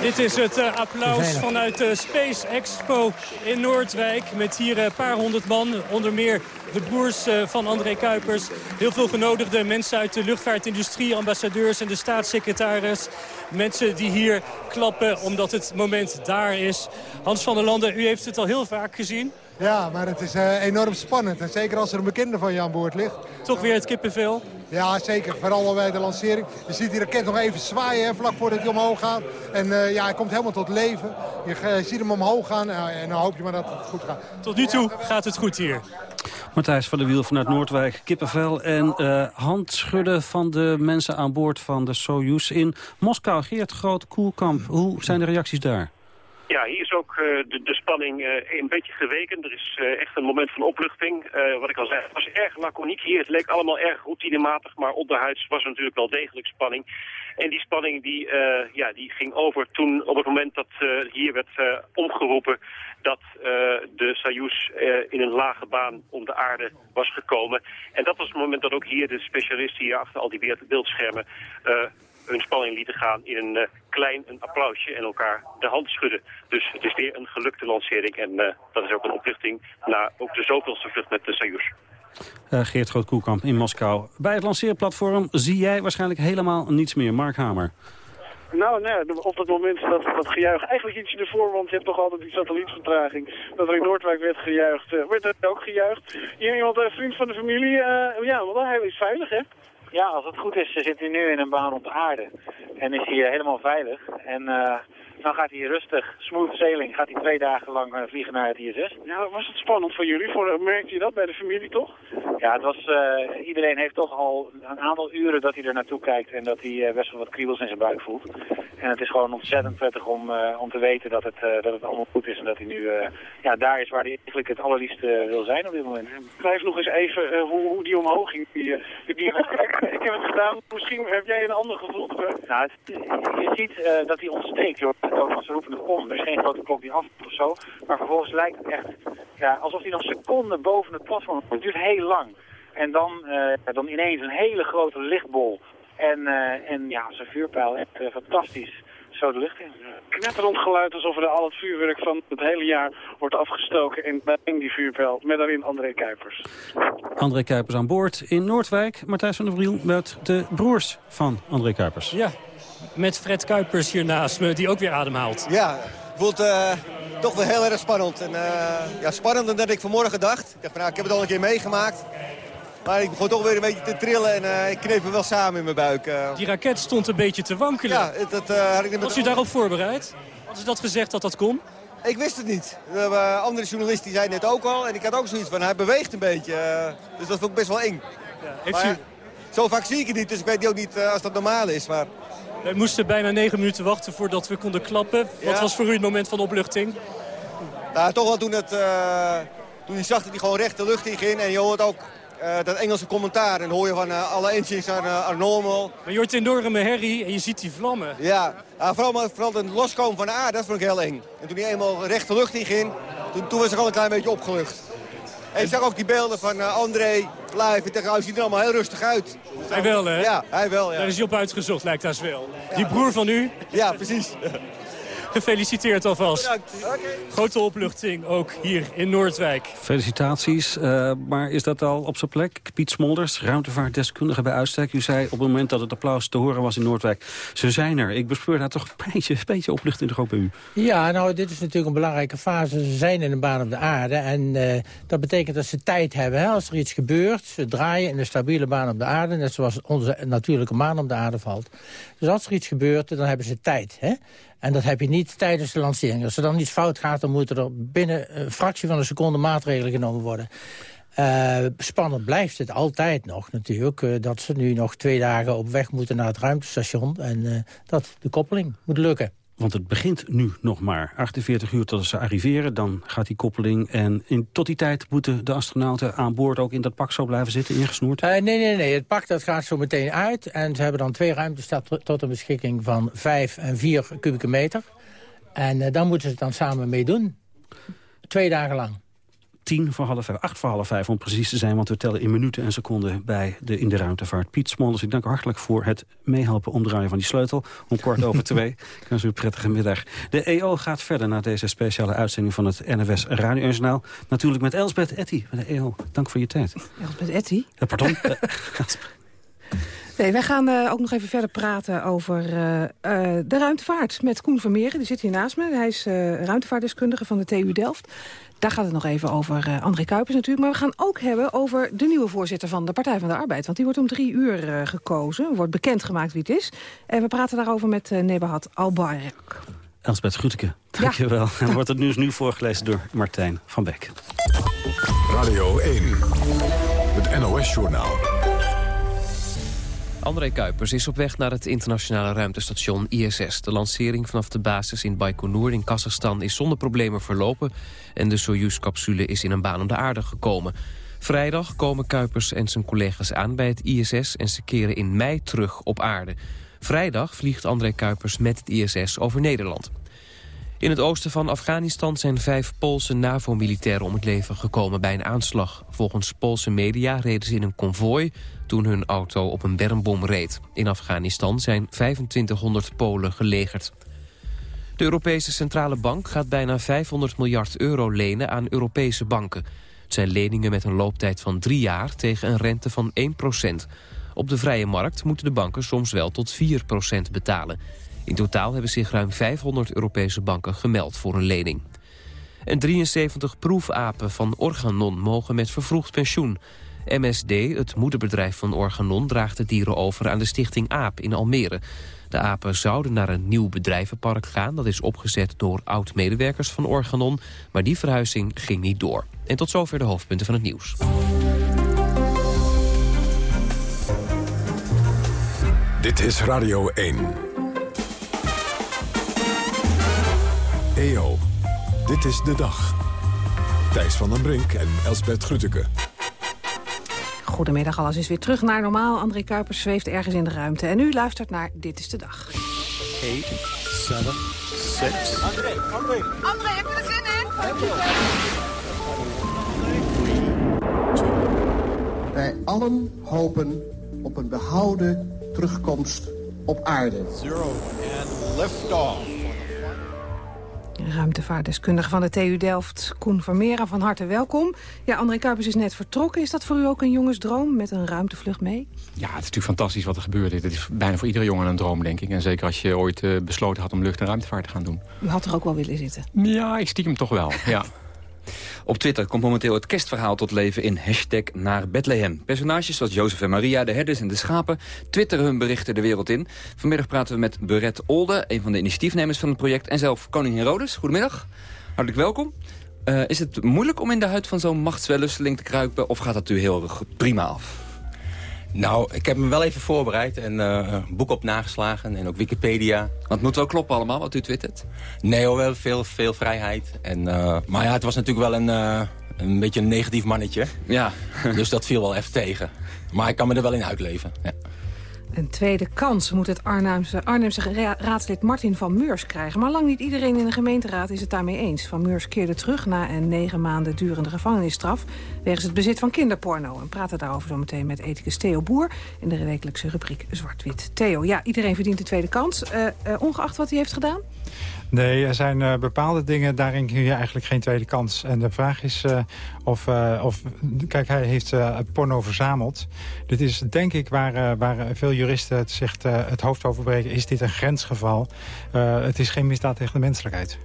Dit is het uh, applaus vanuit de Space Expo in Noordwijk. Met hier een paar honderd man. Onder meer de broers uh, van André Kuipers. Heel veel genodigde mensen uit de luchtvaartindustrie, ambassadeurs en de staatssecretaris. Mensen die hier klappen omdat het moment daar is. Hans van der Landen, u heeft het al heel vaak gezien. Ja, maar het is uh, enorm spannend. En zeker als er een bekende van je aan boord ligt. Toch weer het kippenvel? Ja, zeker. Vooral bij de lancering. Je ziet die raket nog even zwaaien hè, vlak voordat hij omhoog gaat. En uh, ja, hij komt helemaal tot leven. Je uh, ziet hem omhoog gaan en dan hoop je maar dat het goed gaat. Tot nu toe gaat het goed hier. Matthijs van der Wiel vanuit Noordwijk, kippenvel en uh, handschudden van de mensen aan boord van de Soyuz in Moskou. Geert Groot-Koelkamp, hoe zijn de reacties daar? Ja, hier is ook uh, de, de, spanning uh, een beetje geweken. Er is uh, echt een moment van opluchting. wat ik al zei, het was erg laconiek hier. Het leek allemaal erg routinematig, maar onderhuids was er natuurlijk wel degelijk spanning. En die spanning die, ja, die ging over toen op het moment dat hier werd omgeroepen dat de Soyuz in een lage baan om de aarde was gekomen. En dat was het moment dat ook hier de specialisten hier achter al die beeldschermen hun spanning lieten gaan in een uh, klein een applausje en elkaar de hand schudden. Dus het is weer een gelukte lancering en uh, dat is ook een oplichting na ook de zoveelste vlucht met de Soyuz. Uh, Geert Groot-Koelkamp in Moskou. Bij het lanceerplatform zie jij waarschijnlijk helemaal niets meer. Mark Hamer. Nou, nee, op het moment dat dat gejuich, eigenlijk ietsje ervoor, want je hebt toch altijd die satellietvertraging, dat er in Noordwijk werd gejuicht, werd er ook gejuicht. Hier iemand, een vriend van de familie, ja, want hij is veilig, hè? Ja, als het goed is, zit hij nu in een baan op de aarde. En is hij helemaal veilig. En uh, dan gaat hij rustig, smooth sailing, gaat hij twee dagen lang uh, vliegen naar het ISS. Ja, was het spannend voor jullie? Voor, merkte je dat bij de familie toch? Ja, het was, uh, iedereen heeft toch al een aantal uren dat hij er naartoe kijkt en dat hij best wel wat kriebels in zijn buik voelt. En het is gewoon ontzettend prettig om, om te weten dat het, dat het allemaal goed is en dat hij nu ja, daar is waar hij eigenlijk het allerliefst wil zijn op dit moment. Blijf nog eens even hoe, hoe die omhoog ging. Die, die, ik heb het gedaan. Misschien heb jij een ander gevoel. Nou, het, je ziet dat hij ontsteekt. Joh. Als ze roepen de kom. Er is geen grote klok die af of zo. Maar vervolgens lijkt het echt ja, alsof hij nog seconden boven het platform Het duurt heel lang. En dan, uh, dan ineens een hele grote lichtbol. En, uh, en ja, zijn vuurpijl. Echt fantastisch zo de lucht in. Knetterend geluid alsof er al het vuurwerk van het hele jaar wordt afgestoken in, in die vuurpijl. Met daarin André Kuipers. André Kuipers aan boord in Noordwijk. Martijn van der Briel met de broers van André Kuipers. Ja, met Fred Kuipers hier naast me, die ook weer ademhaalt. Ja, het voelt uh, toch wel heel erg spannend. En, uh, ja, spannender dan ik vanmorgen dacht. Ik, dacht van, nou, ik heb het al een keer meegemaakt. Maar ik begon toch weer een beetje te trillen en uh, ik kneep me wel samen in mijn buik. Die raket stond een beetje te wankelen. Ja, dat had ik Was u daarop voorbereid? Had u dat gezegd dat dat kon? Ik wist het niet. De andere journalist die zei net ook al. En ik had ook zoiets van, hij beweegt een beetje. dus dat vond ik best wel eng. Ja, heeft u... Zo vaak zie ik het niet, dus ik weet ook niet als dat normaal is. Maar... We moesten bijna negen minuten wachten voordat we konden klappen. Wat ja. was voor u het moment van opluchting? Nou, toch wel toen, het, toen hij zag dat hij gewoon recht de lucht in ging. En je hoort ook uh, dat Engelse commentaar. En hoor je van uh, alle engines uh, are, normal. Maar je hoort enorme herrie en je ziet die vlammen. Ja, vooral, vooral het loskomen van de aarde, dat vond ik heel eng. En toen hij eenmaal recht de lucht in ging, toen, toen was ik al een klein beetje opgelucht. En ik zag ook die beelden van André live. Ik dacht, hij ziet er allemaal heel rustig uit. Hij wel, hè? Ja, hij wel, ja. Daar is hij op uitgezocht, lijkt dat wel. Die broer van u? Ja, precies. Gefeliciteerd alvast. Grote opluchting ook hier in Noordwijk. Felicitaties, uh, maar is dat al op zijn plek? Piet Smolders, ruimtevaartdeskundige bij uitstek. U zei op het moment dat het applaus te horen was in Noordwijk... ze zijn er. Ik bespeur daar toch een beetje, een beetje opluchting toch ook bij u. Ja, nou, dit is natuurlijk een belangrijke fase. Ze zijn in een baan op de aarde. En uh, dat betekent dat ze tijd hebben. Hè? Als er iets gebeurt, ze draaien in een stabiele baan op de aarde... net zoals onze natuurlijke maan op de aarde valt. Dus als er iets gebeurt, dan hebben ze tijd. Hè? En dat heb je niet tijdens de lancering. Als er dan iets fout gaat, dan moeten er binnen een fractie van een seconde maatregelen genomen worden. Uh, spannend blijft het altijd nog natuurlijk. Uh, dat ze nu nog twee dagen op weg moeten naar het ruimtestation. En uh, dat de koppeling moet lukken. Want het begint nu nog maar 48 uur tot ze arriveren. Dan gaat die koppeling. En in, tot die tijd moeten de astronauten aan boord ook in dat pak zo blijven zitten, ingesnoerd? Uh, nee, nee, nee. Het pak dat gaat zo meteen uit. En ze hebben dan twee ruimtes tot een beschikking van 5 en 4 kubieke meter. En uh, dan moeten ze het dan samen mee doen. Twee dagen lang tien voor half vijf, acht voor half vijf om precies te zijn... want we tellen in minuten en seconden bij de in de ruimtevaart. Piet Smolders, ik dank u hartelijk voor het meehelpen omdraaien van die sleutel. Om kwart over twee. Ik wens u een prettige middag. De EO gaat verder naar deze speciale uitzending van het NWS Radio Journaal. Natuurlijk met Elsbeth Etty van de EO. Dank voor je tijd. Elsbeth Etty? Uh, pardon. Nee, wij gaan uh, ook nog even verder praten over uh, uh, de ruimtevaart met Koen Vermeeren. Die zit hier naast me. Hij is ruimtevaartdeskundige van de TU Delft. Daar gaat het nog even over uh, André Kuipers natuurlijk. Maar we gaan ook hebben over de nieuwe voorzitter van de Partij van de Arbeid. Want die wordt om drie uur uh, gekozen. Wordt bekendgemaakt wie het is. En we praten daarover met uh, Nebahat Albayrak. Elsbeth Gruteke, dankjewel. Ja. En wordt het nieuws nu voorgelezen door Martijn van Beek. Radio 1, het NOS-journaal. André Kuipers is op weg naar het internationale ruimtestation ISS. De lancering vanaf de basis in Baikonur in Kazachstan is zonder problemen verlopen... en de Soyuz-capsule is in een baan om de aarde gekomen. Vrijdag komen Kuipers en zijn collega's aan bij het ISS... en ze keren in mei terug op aarde. Vrijdag vliegt André Kuipers met het ISS over Nederland. In het oosten van Afghanistan zijn vijf Poolse NAVO-militairen om het leven gekomen bij een aanslag. Volgens Poolse media reden ze in een konvooi toen hun auto op een bermbom reed. In Afghanistan zijn 2500 Polen gelegerd. De Europese Centrale Bank gaat bijna 500 miljard euro lenen aan Europese banken. Het zijn leningen met een looptijd van drie jaar tegen een rente van 1% Op de vrije markt moeten de banken soms wel tot 4% betalen. In totaal hebben zich ruim 500 Europese banken gemeld voor een lening. En 73 proefapen van Organon mogen met vervroegd pensioen. MSD, het moederbedrijf van Organon, draagt de dieren over aan de stichting AAP in Almere. De apen zouden naar een nieuw bedrijvenpark gaan. Dat is opgezet door oud-medewerkers van Organon. Maar die verhuizing ging niet door. En tot zover de hoofdpunten van het nieuws. Dit is Radio 1. EO, dit is de dag. Thijs van den Brink en Elsbert Grütke. Goedemiddag, alles is weer terug naar normaal. André Kuipers zweeft ergens in de ruimte. En u luistert naar Dit is de Dag. 8, 7, 6... André, André. André, heb je er zin in? Wij allen hopen op een behouden terugkomst op aarde. Zero and lift off. Ruimtevaartdeskundige van de TU Delft, Koen Vermeera, van harte welkom. Ja, André Kuipers is net vertrokken. Is dat voor u ook een jongensdroom met een ruimtevlucht mee? Ja, het is natuurlijk fantastisch wat er gebeurt. Het is bijna voor iedere jongen een droom, denk ik. En zeker als je ooit uh, besloten had om lucht- en ruimtevaart te gaan doen. U had er ook wel willen zitten? Ja, ik stiekem toch wel, ja. Op Twitter komt momenteel het kerstverhaal tot leven in hashtag naar. Personages zoals Jozef en Maria, de herders en de schapen... twitteren hun berichten de wereld in. Vanmiddag praten we met Beret Olde, een van de initiatiefnemers van het project... en zelf koning Herodes. Goedemiddag, hartelijk welkom. Uh, is het moeilijk om in de huid van zo'n machtswellusteling te kruipen... of gaat dat u heel prima af? Nou, ik heb me wel even voorbereid en uh, een boek op nageslagen en ook Wikipedia. Want het moet wel kloppen allemaal wat u twittert? Nee hoor, wel veel, veel vrijheid. En, uh, maar ja, het was natuurlijk wel een, uh, een beetje een negatief mannetje. Ja. dus dat viel wel even tegen. Maar ik kan me er wel in uitleven. Ja. Een tweede kans moet het Arnhemse, Arnhemse raadslid Martin van Meurs krijgen. Maar lang niet iedereen in de gemeenteraad is het daarmee eens. Van Meurs keerde terug na een negen maanden durende gevangenisstraf... wegens het bezit van kinderporno. En praten daarover zo meteen met ethicus Theo Boer... in de wekelijkse rubriek Zwart-Wit. Theo, ja, iedereen verdient de tweede kans. Uh, uh, ongeacht wat hij heeft gedaan? Nee, er zijn uh, bepaalde dingen, daarin kun je eigenlijk geen tweede kans. En de vraag is uh, of, uh, of... Kijk, hij heeft porno verzameld. Dit is denk ik waar, waar veel juristen het zich het hoofd over breken. Is dit een grensgeval? het is geen misdaad tegen de menselijkheid.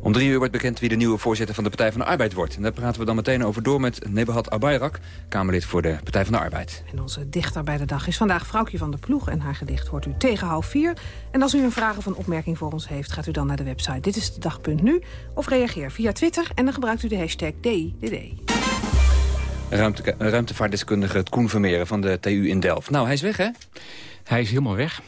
Om drie uur wordt bekend wie de nieuwe voorzitter van de Partij van de Arbeid wordt. En daar praten we dan meteen over door met Nebahat Abayrak, Kamerlid voor de Partij van de Arbeid. En onze dichter bij de dag is vandaag Vrouwtje van de Ploeg. En haar gedicht hoort u tegen half vier. En als u een vraag of een opmerking voor ons heeft, gaat u dan naar de website Dit is de dag.nu. Of reageer via Twitter en dan gebruikt u de hashtag DDD. Ruimte, ruimtevaartdeskundige Koen Vermeeren van de TU in Delft. Nou, hij is weg, hè? Hij is helemaal weg.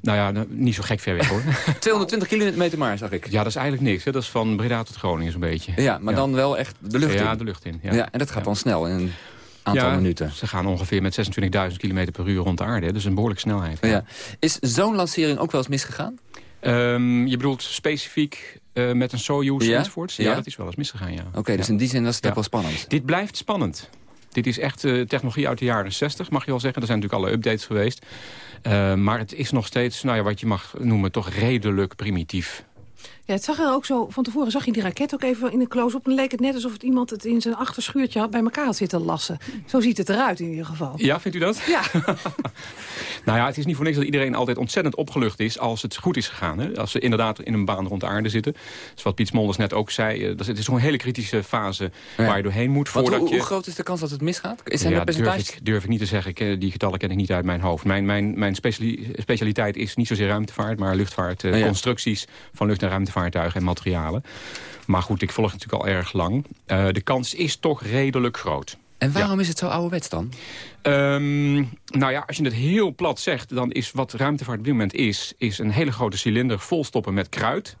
Nou ja, nou, niet zo gek ver weg hoor. 220 kilometer maar, zag ik. Ja, dat is eigenlijk niks. Hè. Dat is van Breda tot Groningen zo'n beetje. Ja, maar dan wel echt de lucht in. Ja, de lucht in. Ja, ja en dat gaat dan snel in een aantal minuten. ze gaan ongeveer met 26.000 km per uur rond de aarde. Dus een behoorlijke snelheid. Ja. Is zo'n lancering ook wel eens misgegaan? Um, je bedoelt specifiek uh, met een Soyuz ja? enzovoorts? Ja, dat is wel eens misgegaan, ja. Oké, dus in die zin was het ook wel spannend. Dit blijft spannend. Dit is echt uh, technologie uit de jaren 60, mag je wel zeggen. Er zijn natuurlijk alle updates geweest. Uh, maar het is nog steeds, nou ja, wat je mag noemen, toch redelijk primitief. Ja, het zag er ook zo, van tevoren zag je die raket ook even in een close-up... en leek het net alsof het iemand het in zijn achterschuurtje had, bij elkaar had zitten lassen. Zo ziet het eruit in ieder geval. Ja, vindt u dat? Ja. nou ja, het is niet voor niks dat iedereen altijd ontzettend opgelucht is... als het goed is gegaan. Hè? Als ze inderdaad in een baan rond de aarde zitten. Dus wat Piet Smolders net ook zei, uh, het is een hele kritische fase waar je doorheen moet. Voordat hoe, je... hoe groot is de kans dat het misgaat? Is ja, durf ik, durf ik niet te zeggen. die getallen ken ik niet uit mijn hoofd. Mijn, mijn, mijn specialiteit is niet zozeer ruimtevaart, maar luchtvaart. Uh, constructies van lucht- en ruimtevaartuigen en materialen. Maar goed, ik volg natuurlijk al erg lang. Uh, de kans is toch redelijk groot. En waarom is het zo ouderwets dan? Um, nou ja, als je het heel plat zegt, dan is wat ruimtevaart op dit moment is... is een hele grote cilinder volstoppen met kruid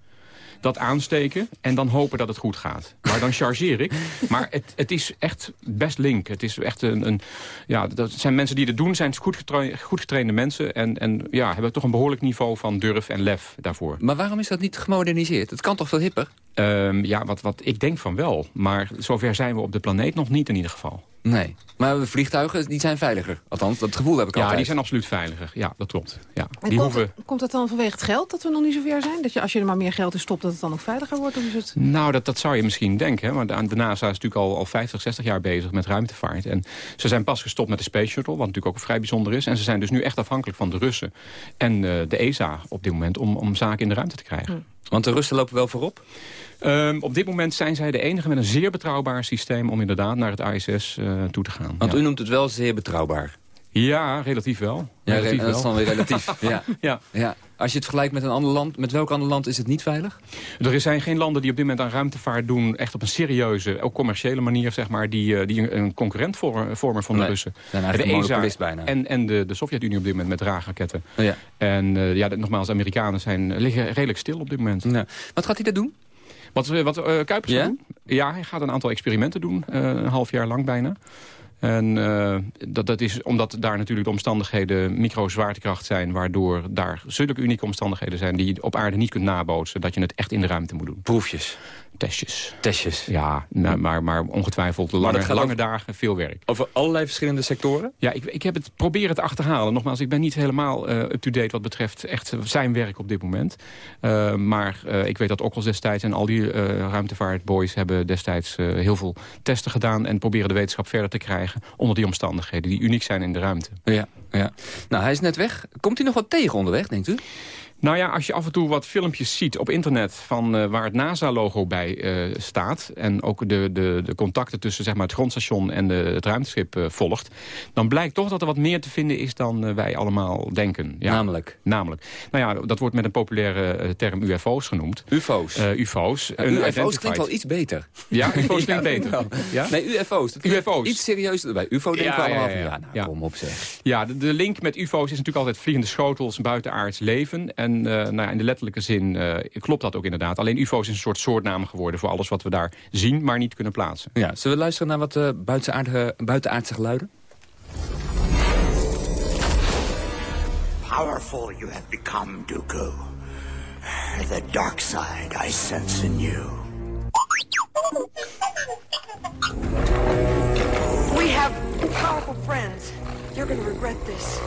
dat aansteken en dan hopen dat het goed gaat. Maar dan chargeer ik. Maar het, het is echt best link. Het is echt een, een ja, dat zijn mensen die het doen, zijn goed, getrainde, goed getrainde mensen en, en ja, hebben toch een behoorlijk niveau van durf en lef daarvoor. Maar waarom is dat niet gemoderniseerd? Het kan toch veel hipper? Um, ja, wat, wat ik denk van wel. Maar zover zijn we op de planeet nog niet in ieder geval. Nee, maar vliegtuigen die zijn veiliger. Althans, dat gevoel heb ik ja, altijd. Ja, die zijn absoluut veiliger. Ja, dat klopt. Ja. Die komt, hoeven... komt dat dan vanwege het geld dat we nog niet zover zijn? Dat je als je er maar meer geld in stopt, dat het dan ook veiliger wordt? Of is het... Nou, dat, dat zou je misschien denken. Hè? Maar de, de NASA is natuurlijk al, al 50, 60 jaar bezig met ruimtevaart. En ze zijn pas gestopt met de Space Shuttle, wat natuurlijk ook vrij bijzonder is. En ze zijn dus nu echt afhankelijk van de Russen en uh, de ESA op dit moment... om, om zaken in de ruimte te krijgen. Hm. Want de Russen lopen wel voorop? Um, op dit moment zijn zij de enige met een zeer betrouwbaar systeem... om inderdaad naar het ISS uh, toe te gaan. Want ja. u noemt het wel zeer betrouwbaar. Ja, relatief wel. Ja, relatief dat is dan weer relatief. ja. ja. Ja. Als je het vergelijkt met een ander land, met welk ander land is het niet veilig? Er zijn geen landen die op dit moment aan ruimtevaart doen... echt op een serieuze, ook commerciële manier, zeg maar... die, uh, die een, concurrent vormen voor van de nee, Russen. De ESA bijna. En, en de, de Sovjet-Unie op dit moment met draagraketten. Oh ja. En uh, ja, nogmaals, de Amerikanen zijn, liggen redelijk stil op dit moment. Ja. Wat gaat hij dat doen? Wat, wat uh, Kuipers gaat doen? Ja, hij gaat een aantal experimenten doen. Uh, een half jaar lang bijna. En uh, dat, dat is omdat daar natuurlijk de omstandigheden micro-zwaartekracht zijn... waardoor daar zulke unieke omstandigheden zijn... die je op aarde niet kunt nabootsen... dat je het echt in de ruimte moet doen. Proefjes. Testjes. Testjes. Ja, nou, maar, maar ongetwijfeld lange, maar lange over, dagen, veel werk. Over allerlei verschillende sectoren? Ja, ik, ik heb het proberen te achterhalen. Nogmaals, ik ben niet helemaal uh, up-to-date wat betreft echt zijn werk op dit moment. Uh, maar uh, ik weet dat ook al destijds en al die ruimtevaartboys hebben destijds heel veel testen gedaan... en proberen de wetenschap verder te krijgen onder die omstandigheden... die uniek zijn in de ruimte. Ja, ja. Nou, hij is net weg. Komt hij nog wat tegen onderweg, denkt u? Nou ja, als je af en toe wat filmpjes ziet op internet... van uh, waar het NASA-logo bij uh, staat... en ook de, de, de contacten tussen zeg maar, het grondstation en de, het ruimteschip uh, volgt... dan blijkt toch dat er wat meer te vinden is dan wij allemaal denken. Ja, namelijk? Namelijk. Nou ja, dat wordt met een populaire term UFO's genoemd. UFO's? UFO's. Ja, UFO's klinkt wel iets beter. Ja, UFO's klinkt beter. Ja? Nee, UFO's. UFO's. Iets serieuzer bij UFO denken ja, we allemaal ja, nou, kom op zeg. Ja, de, de link met UFO's is natuurlijk altijd vliegende schotels, buitenaards leven... En en uh, nou ja, in de letterlijke zin uh, klopt dat ook inderdaad. Alleen UFO's is een soort soortnaam geworden voor alles wat we daar zien, maar niet kunnen plaatsen. Ja, zullen we luisteren naar wat uh, buitenaardse, buitenaardse geluiden? Powerful you have become, Dooku. The dark side I sense in you. We have powerful friends. You're gonna regret this.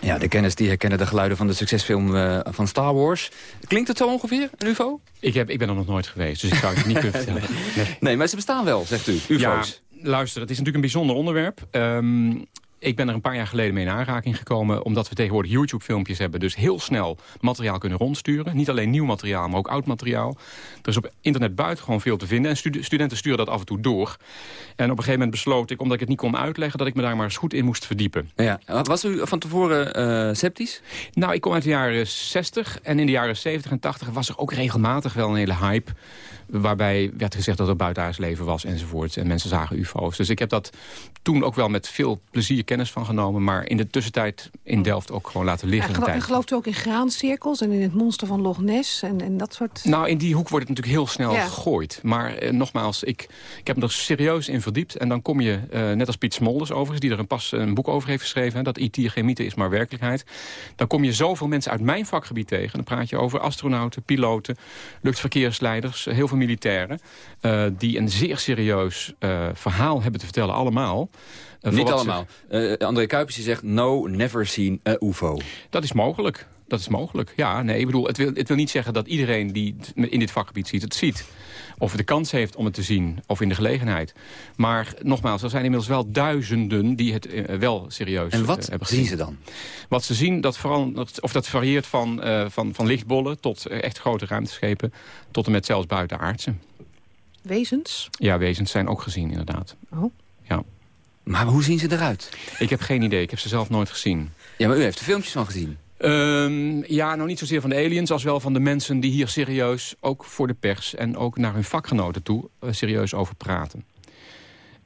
Ja, de kennis die herkennen de geluiden van de succesfilm eh, van Star Wars. Klinkt het zo ongeveer, een ufo? Ik, heb, ik ben er nog nooit geweest, dus ik zou het niet kunnen vertellen. Nee. maar ze bestaan wel, zegt u, ufo's. Ja, luister, het is natuurlijk een bijzonder onderwerp. Um, ik ben er een paar jaar geleden mee in aanraking gekomen... omdat we tegenwoordig YouTube-filmpjes hebben. Dus heel snel materiaal kunnen rondsturen. Niet alleen nieuw materiaal, maar ook oud materiaal. Er is op internet buitengewoon veel te vinden. En studenten sturen dat af en toe door. En op een gegeven moment besloot ik, omdat ik het niet kon uitleggen... dat ik me daar maar eens goed in moest verdiepen. Ja. Was u van tevoren uh, sceptisch? Nou, ik kom uit de jaren 60. En in de jaren 70 en 80 was er ook regelmatig wel een hele hype waarbij werd gezegd dat er buitenaards leven was enzovoort. En mensen zagen ufo's. Dus ik heb dat toen ook wel met veel plezier kennis van genomen. Maar in de tussentijd in Delft ook gewoon laten liggen. En, gelo gelooft u ook in graancirkels en in het monster van Loch Ness en, en dat soort... Nou, in die hoek wordt het natuurlijk heel snel gegooid. Maar eh, nogmaals, ik, ik heb me er serieus in verdiept. En dan kom je, eh, net als Piet Smolders overigens... die er een pas een boek over heeft geschreven... Hè, dat IT geen mythe is, maar werkelijkheid. Dan kom je zoveel mensen uit mijn vakgebied tegen. Dan praat je over astronauten, piloten, luchtverkeersleiders... heel veel militairen... Uh, die een zeer serieus uh, verhaal hebben te vertellen, allemaal. Uh, Niet allemaal. Ze... André Kuipers die zegt, no, never seen a UFO. Dat is mogelijk. Dat is mogelijk, ja. Nee, ik bedoel, het wil, het wil niet zeggen dat iedereen die in dit vakgebied ziet, het ziet. Of de kans heeft om het te zien, of in de gelegenheid. Maar nogmaals, er zijn inmiddels wel duizenden die het uh, wel serieus En wat uh, hebben gezien. zien ze dan? Wat ze zien, dat, verandert, of dat varieert van, uh, van, van lichtbollen tot echt grote ruimteschepen... tot en met zelfs buitenaardse. Wezens? Ja, wezens zijn ook gezien, inderdaad. Oh. Ja. Maar hoe zien ze eruit? Ik heb geen idee, ik heb ze zelf nooit gezien. Ja, maar u heeft er filmpjes van gezien. Um, ja, nou niet zozeer van de aliens als wel van de mensen die hier serieus... ook voor de pers en ook naar hun vakgenoten toe uh, serieus over praten.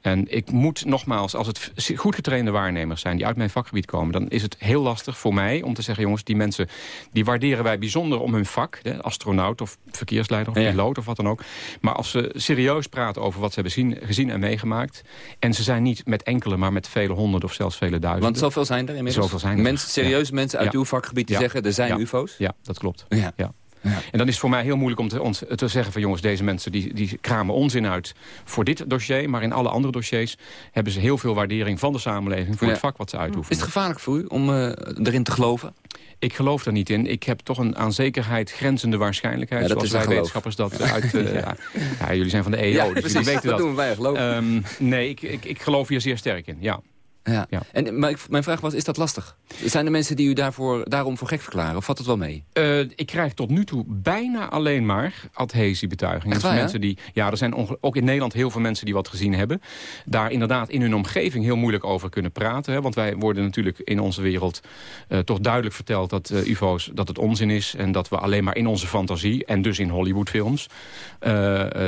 En ik moet nogmaals, als het goed getrainde waarnemers zijn... die uit mijn vakgebied komen, dan is het heel lastig voor mij... om te zeggen, jongens, die mensen die waarderen wij bijzonder om hun vak. De astronaut of verkeersleider of ja. piloot of wat dan ook. Maar als ze serieus praten over wat ze hebben zien, gezien en meegemaakt... en ze zijn niet met enkele, maar met vele honderden of zelfs vele duizenden. Want zoveel zijn er inmiddels? Zoveel zijn er. Mensen, serieus ja. mensen uit uw vakgebied die zeggen, er zijn ufo's? Ja, dat klopt. ja. En dan is het voor mij heel moeilijk om te, te zeggen van jongens, deze mensen die, die kramen onzin uit voor dit dossier. Maar in alle andere dossiers hebben ze heel veel waardering van de samenleving voor het vak wat ze uitoefenen. Is het gevaarlijk voor u om uh, erin te geloven? Ik geloof er niet in. Ik heb toch een aan zekerheid grenzende waarschijnlijkheid. Ja, zoals wij wetenschappers dat ja. uit... Uh, ja. ja. jullie zijn van de EO, dus jullie weten dat. dat doen wij geloven. Um, nee, ik, ik, ik geloof hier zeer sterk in, ja. Ja. ja. En, maar ik, mijn vraag was, is dat lastig? Zijn er mensen die u daarvoor, daarom voor gek verklaren? Of valt het wel mee? Uh, ik krijg tot nu toe bijna alleen maar adhesiebetuigingen. Echt waar, dus mensen die, ja, er zijn ook in Nederland heel veel mensen die wat gezien hebben. Daar inderdaad in hun omgeving heel moeilijk over kunnen praten. Hè, want wij worden natuurlijk in onze wereld uh, toch duidelijk verteld... dat uh, ufo's dat het onzin is. En dat we alleen maar in onze fantasie, en dus in Hollywoodfilms...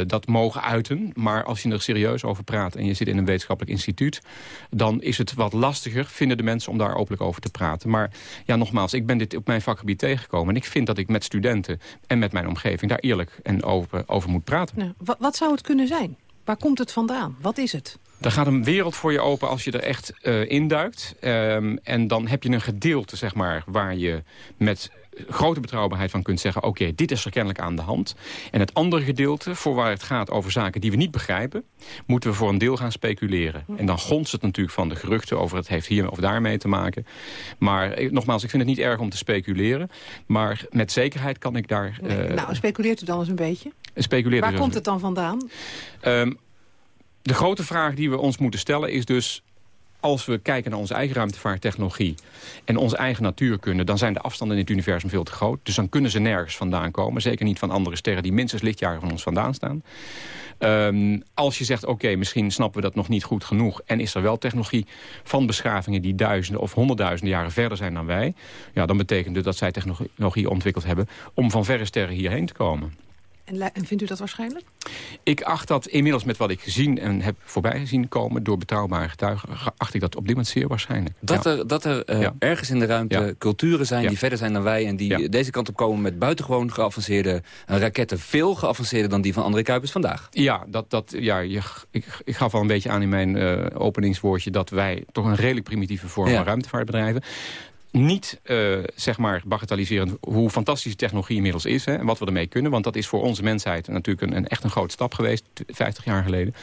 dat mogen uiten. Maar als je er serieus over praat en je zit in een wetenschappelijk instituut... dan is het wat lastiger, vinden de mensen, om daar openlijk over te praten. Maar ja, nogmaals, ik ben dit op mijn vakgebied tegengekomen. En ik vind dat ik met studenten en met mijn omgeving daar eerlijk en open over moet praten. Nou, wat, wat zou het kunnen zijn? Waar komt het vandaan? Wat is het? Er gaat een wereld voor je open als je er echt uh, induikt. Um, en dan heb je een gedeelte, zeg maar, waar je met grote betrouwbaarheid van kunt zeggen... oké, okay, dit is er kennelijk aan de hand. En het andere gedeelte, voor waar het gaat over zaken die we niet begrijpen... moeten we voor een deel gaan speculeren. En dan gonst het natuurlijk van de geruchten over het heeft hier of daarmee te maken. Maar nogmaals, ik vind het niet erg om te speculeren. Maar met zekerheid kan ik daar... Nee, uh, nou, speculeert u dan eens een beetje? Speculeer waar komt het dan vandaan? Um, de grote vraag die we ons moeten stellen is dus als we kijken naar onze eigen ruimtevaarttechnologie... en onze eigen natuurkunde... dan zijn de afstanden in het universum veel te groot. Dus dan kunnen ze nergens vandaan komen. Zeker niet van andere sterren die minstens lichtjaren van ons vandaan staan. Um, als je zegt, oké, misschien snappen we dat nog niet goed genoeg... en is er wel technologie van beschavingen die duizenden of honderdduizenden jaren verder zijn dan wij... Ja, dan betekent het dat zij technologie ontwikkeld hebben... om van verre sterren hierheen te komen. En, en, vindt u dat waarschijnlijk? Ik acht dat inmiddels met wat ik gezien en heb voorbij gezien komen... door betrouwbare getuigen, acht ik dat op dit moment zeer waarschijnlijk. Dat ja. er, dat er uh, ja. ergens in de ruimte ja. culturen zijn die verder zijn dan wij... en die deze kant op komen met buitengewoon geavanceerde raketten... veel geavanceerder dan die van André Kuipers vandaag. Ja, dat, dat, ja je, ik, ik gaf al een beetje aan in mijn uh, openingswoordje... dat wij toch een redelijk primitieve vorm van ruimtevaart bedrijven niet, uh, zeg maar, bagatelliserend hoe fantastische technologie inmiddels is... Hè, en wat we ermee kunnen. Want dat is voor onze mensheid natuurlijk een, een, echt een grote stap geweest... 50 jaar geleden.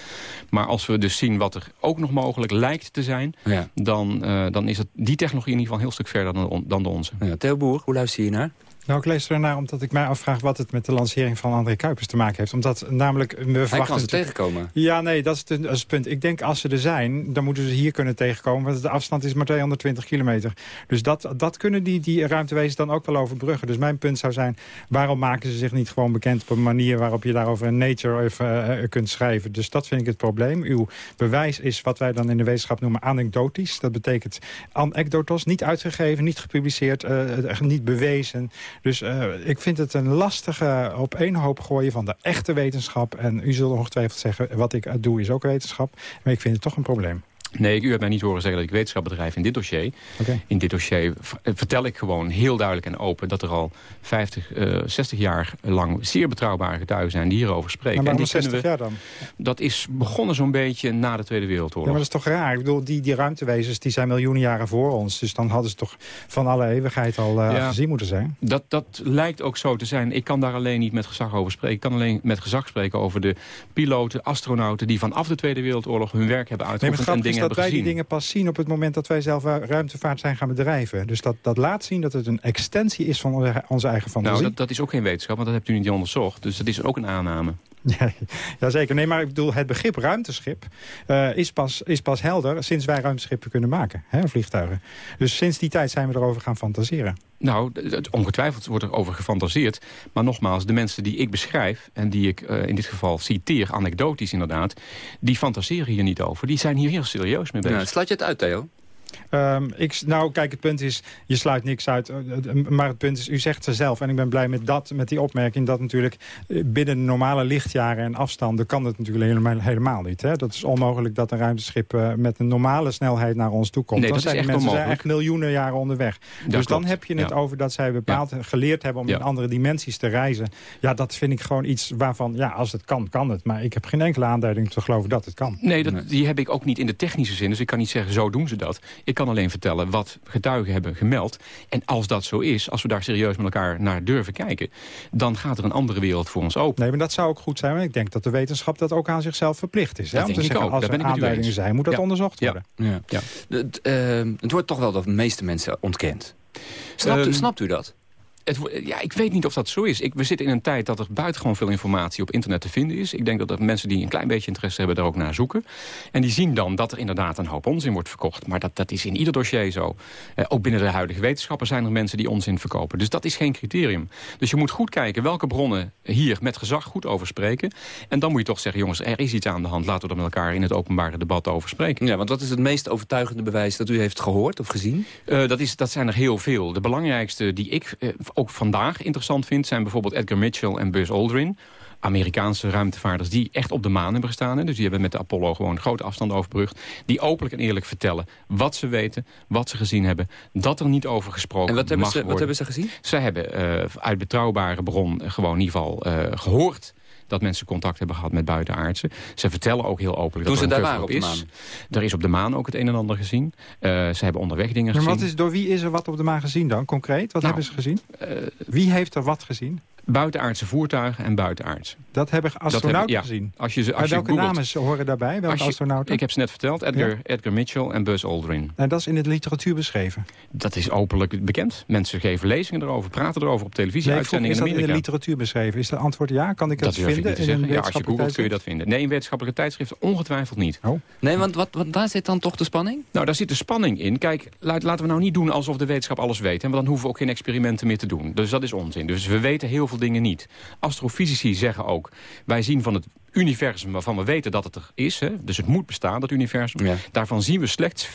Maar als we dus zien wat er ook nog mogelijk lijkt te zijn... Dan, uh, dan is het die technologie in ieder geval een heel stuk verder dan, dan de onze. Ja, Theo Boer, hoe luister je naar? Nou, ik lees ernaar omdat ik mij afvraag wat het met de lancering van André Kuipers te maken heeft. Omdat namelijk... We Hij kan ze tegenkomen. Ja, nee, dat is, het, dat is, het, punt. Ik denk als ze er zijn, dan moeten ze hier kunnen tegenkomen. Want de afstand is maar 220 kilometer. Dus dat, dat kunnen die, die ruimtewezens dan ook wel overbruggen. Dus mijn punt zou zijn, waarom maken ze zich niet gewoon bekend... op een manier waarop je daarover in Nature even, uh, kunt schrijven. Dus dat vind ik het probleem. Uw bewijs is wat wij dan in de wetenschap noemen anekdotisch. Dat betekent anekdotos, niet uitgegeven, niet gepubliceerd, uh, niet bewezen... Dus uh, ik vind het een lastige op één hoop gooien van de echte wetenschap. En u zult ongetwijfeld zeggen, wat ik doe is ook wetenschap. Maar ik vind het toch een probleem. Nee, u hebt mij niet horen zeggen dat ik wetenschap bedrijf in dit dossier. Okay. In dit dossier vertel ik gewoon heel duidelijk en open... dat er al 50, uh, 60 jaar lang zeer betrouwbare getuigen zijn die hierover spreken. maar en die 60 we, jaar dan? Dat is begonnen zo'n beetje na de Tweede Wereldoorlog. Ja, maar dat is toch raar? Ik bedoel, die, die ruimtewezens die zijn miljoenen jaren voor ons. Dus dan hadden ze toch van alle eeuwigheid al uh, ja, gezien moeten zijn? Dat, dat lijkt ook zo te zijn. Ik kan daar alleen niet met gezag over spreken. Ik kan alleen met gezag spreken over de piloten, astronauten... die vanaf de Tweede Wereldoorlog hun werk hebben uitgevoerd nee, en dingen dat wij die dingen pas zien op het moment dat wij zelf ruimtevaart zijn gaan bedrijven. Dus dat, dat laat zien dat het een extensie is van onze eigen fantasie. Nou, dat, dat is ook geen wetenschap, want dat hebt u niet onderzocht. Dus dat is ook een aanname. Ja, jazeker. Nee, maar ik bedoel, het begrip ruimteschip uh, is, pas, is pas helder sinds wij ruimteschippen kunnen maken, hè, vliegtuigen. Dus sinds die tijd zijn we erover gaan fantaseren. Nou, ongetwijfeld wordt er over gefantaseerd. Maar nogmaals, de mensen die ik beschrijf... en die ik uh, in dit geval citeer, anekdotisch inderdaad... die fantaseren hier niet over. Die zijn hier heel serieus mee bezig. Nou, sluit je het uit, Theo? Um, ik, nou, kijk, het punt is, je sluit niks uit. Eh, maar het punt is, u zegt ze zelf, en ik ben blij met, dat, met die opmerking... dat natuurlijk eh, binnen de normale lichtjaren en afstanden... kan dat natuurlijk helemaal, helemaal niet. Hè? Dat is onmogelijk dat een ruimteschip uh, met een normale snelheid naar ons toe komt. Nee, dan dat zijn is echt mensen zijn echt miljoenen jaren onderweg. Dat dus klopt. dan heb je het ja. over dat zij bepaald ja. geleerd hebben... om in andere dimensies te reizen. Ja, dat vind ik gewoon iets waarvan, ja, als het kan, kan het. Maar ik heb geen enkele aanduiding te geloven dat het kan. Nee, dat, die heb ik ook niet in de technische zin. Dus ik kan niet zeggen, zo doen ze dat. Ik kan alleen vertellen wat getuigen hebben gemeld. En als dat zo is, als we daar serieus met elkaar naar durven kijken... dan gaat er een andere wereld voor ons open. Nee, maar dat zou ook goed zijn. Want ik denk dat de wetenschap dat ook aan zichzelf verplicht is. Dat hè? Om te zeggen, ook. als Daar er aanleidingen zijn, moet dat Ja. onderzocht Ja. worden. Ja. Ja. Het, eh, het wordt toch wel door de meeste mensen ontkend. Snapt, u, Ehm, snapt u dat? Het, ja, ik weet niet of dat zo is. Ik, we zitten in een tijd dat er buitengewoon veel informatie op internet te vinden is. Ik denk dat er mensen die een klein beetje interesse hebben daar ook naar zoeken. En die zien dan dat er inderdaad een hoop onzin wordt verkocht. Maar dat, dat is in ieder dossier zo. Eh, ook binnen de huidige wetenschappen zijn er mensen die onzin verkopen. Dus dat is geen criterium. Dus je moet goed kijken welke bronnen hier met gezag goed over spreken. En dan moet je toch zeggen, jongens, er is iets aan de hand. Laten we er met elkaar in het openbare debat over spreken. Ja, want wat is het meest overtuigende bewijs dat u heeft gehoord of gezien? Eh, dat, is, dat zijn er heel veel. De belangrijkste die ik eh, ook vandaag interessant vind... zijn bijvoorbeeld Edgar Mitchell en Buzz Aldrin. Amerikaanse ruimtevaarders die echt op de maan hebben gestaan. Hè. Dus die hebben met de Apollo gewoon grote afstanden overbrugd. Die openlijk en eerlijk vertellen wat ze weten, wat ze gezien hebben. Dat er niet over gesproken En wat hebben, mag ze, wat hebben ze gezien? Zij hebben eh, uit betrouwbare bron gewoon in ieder geval eh, gehoord dat mensen contact hebben gehad met buitenaardsen. Ze vertellen ook heel openlijk Toen dat ze er daar een waren op cover de is. Er is op de maan ook het een en ander gezien. Eh, ze hebben onderweg dingen Maar gezien. wat is, door wie is er wat op de maan gezien dan, concreet? Wat Nou, hebben ze gezien? Eh, Wie heeft er wat gezien? Buitenaardse voertuigen en buitenaardse. Dat hebben astronauten ja. gezien. Als je Maar als je welke googelt- namen horen daarbij? Welke als je- astronauten? Ik heb ze net verteld. Edgar, Ja. Edgar Mitchell en Buzz Aldrin. En dat is in de literatuur beschreven. Dat is openlijk bekend. Mensen geven lezingen erover, praten erover op televisie, Nee, vroeg, uitzendingen is dat in in de literatuur beschreven? Is het antwoord ja? Kan ik dat ik vinden in een. Ja, als je wetenschappelijk googelt kun je dat vinden. Nee, in wetenschappelijke tijdschriften ongetwijfeld niet. Oh. Nee, want wat, wat, daar zit dan toch de spanning? Nou, daar zit de spanning in. Kijk, laat, laten we nou niet doen alsof de wetenschap alles weet. Hè, want dan hoeven we ook geen experimenten meer te doen. Dus dat is onzin. Dus we weten heel veel dingen niet. Astrofysici zeggen ook... wij zien van het universum waarvan we weten dat het er is... Hè, dus het moet bestaan, dat universum... Ja. daarvan zien we slechts 4% 96%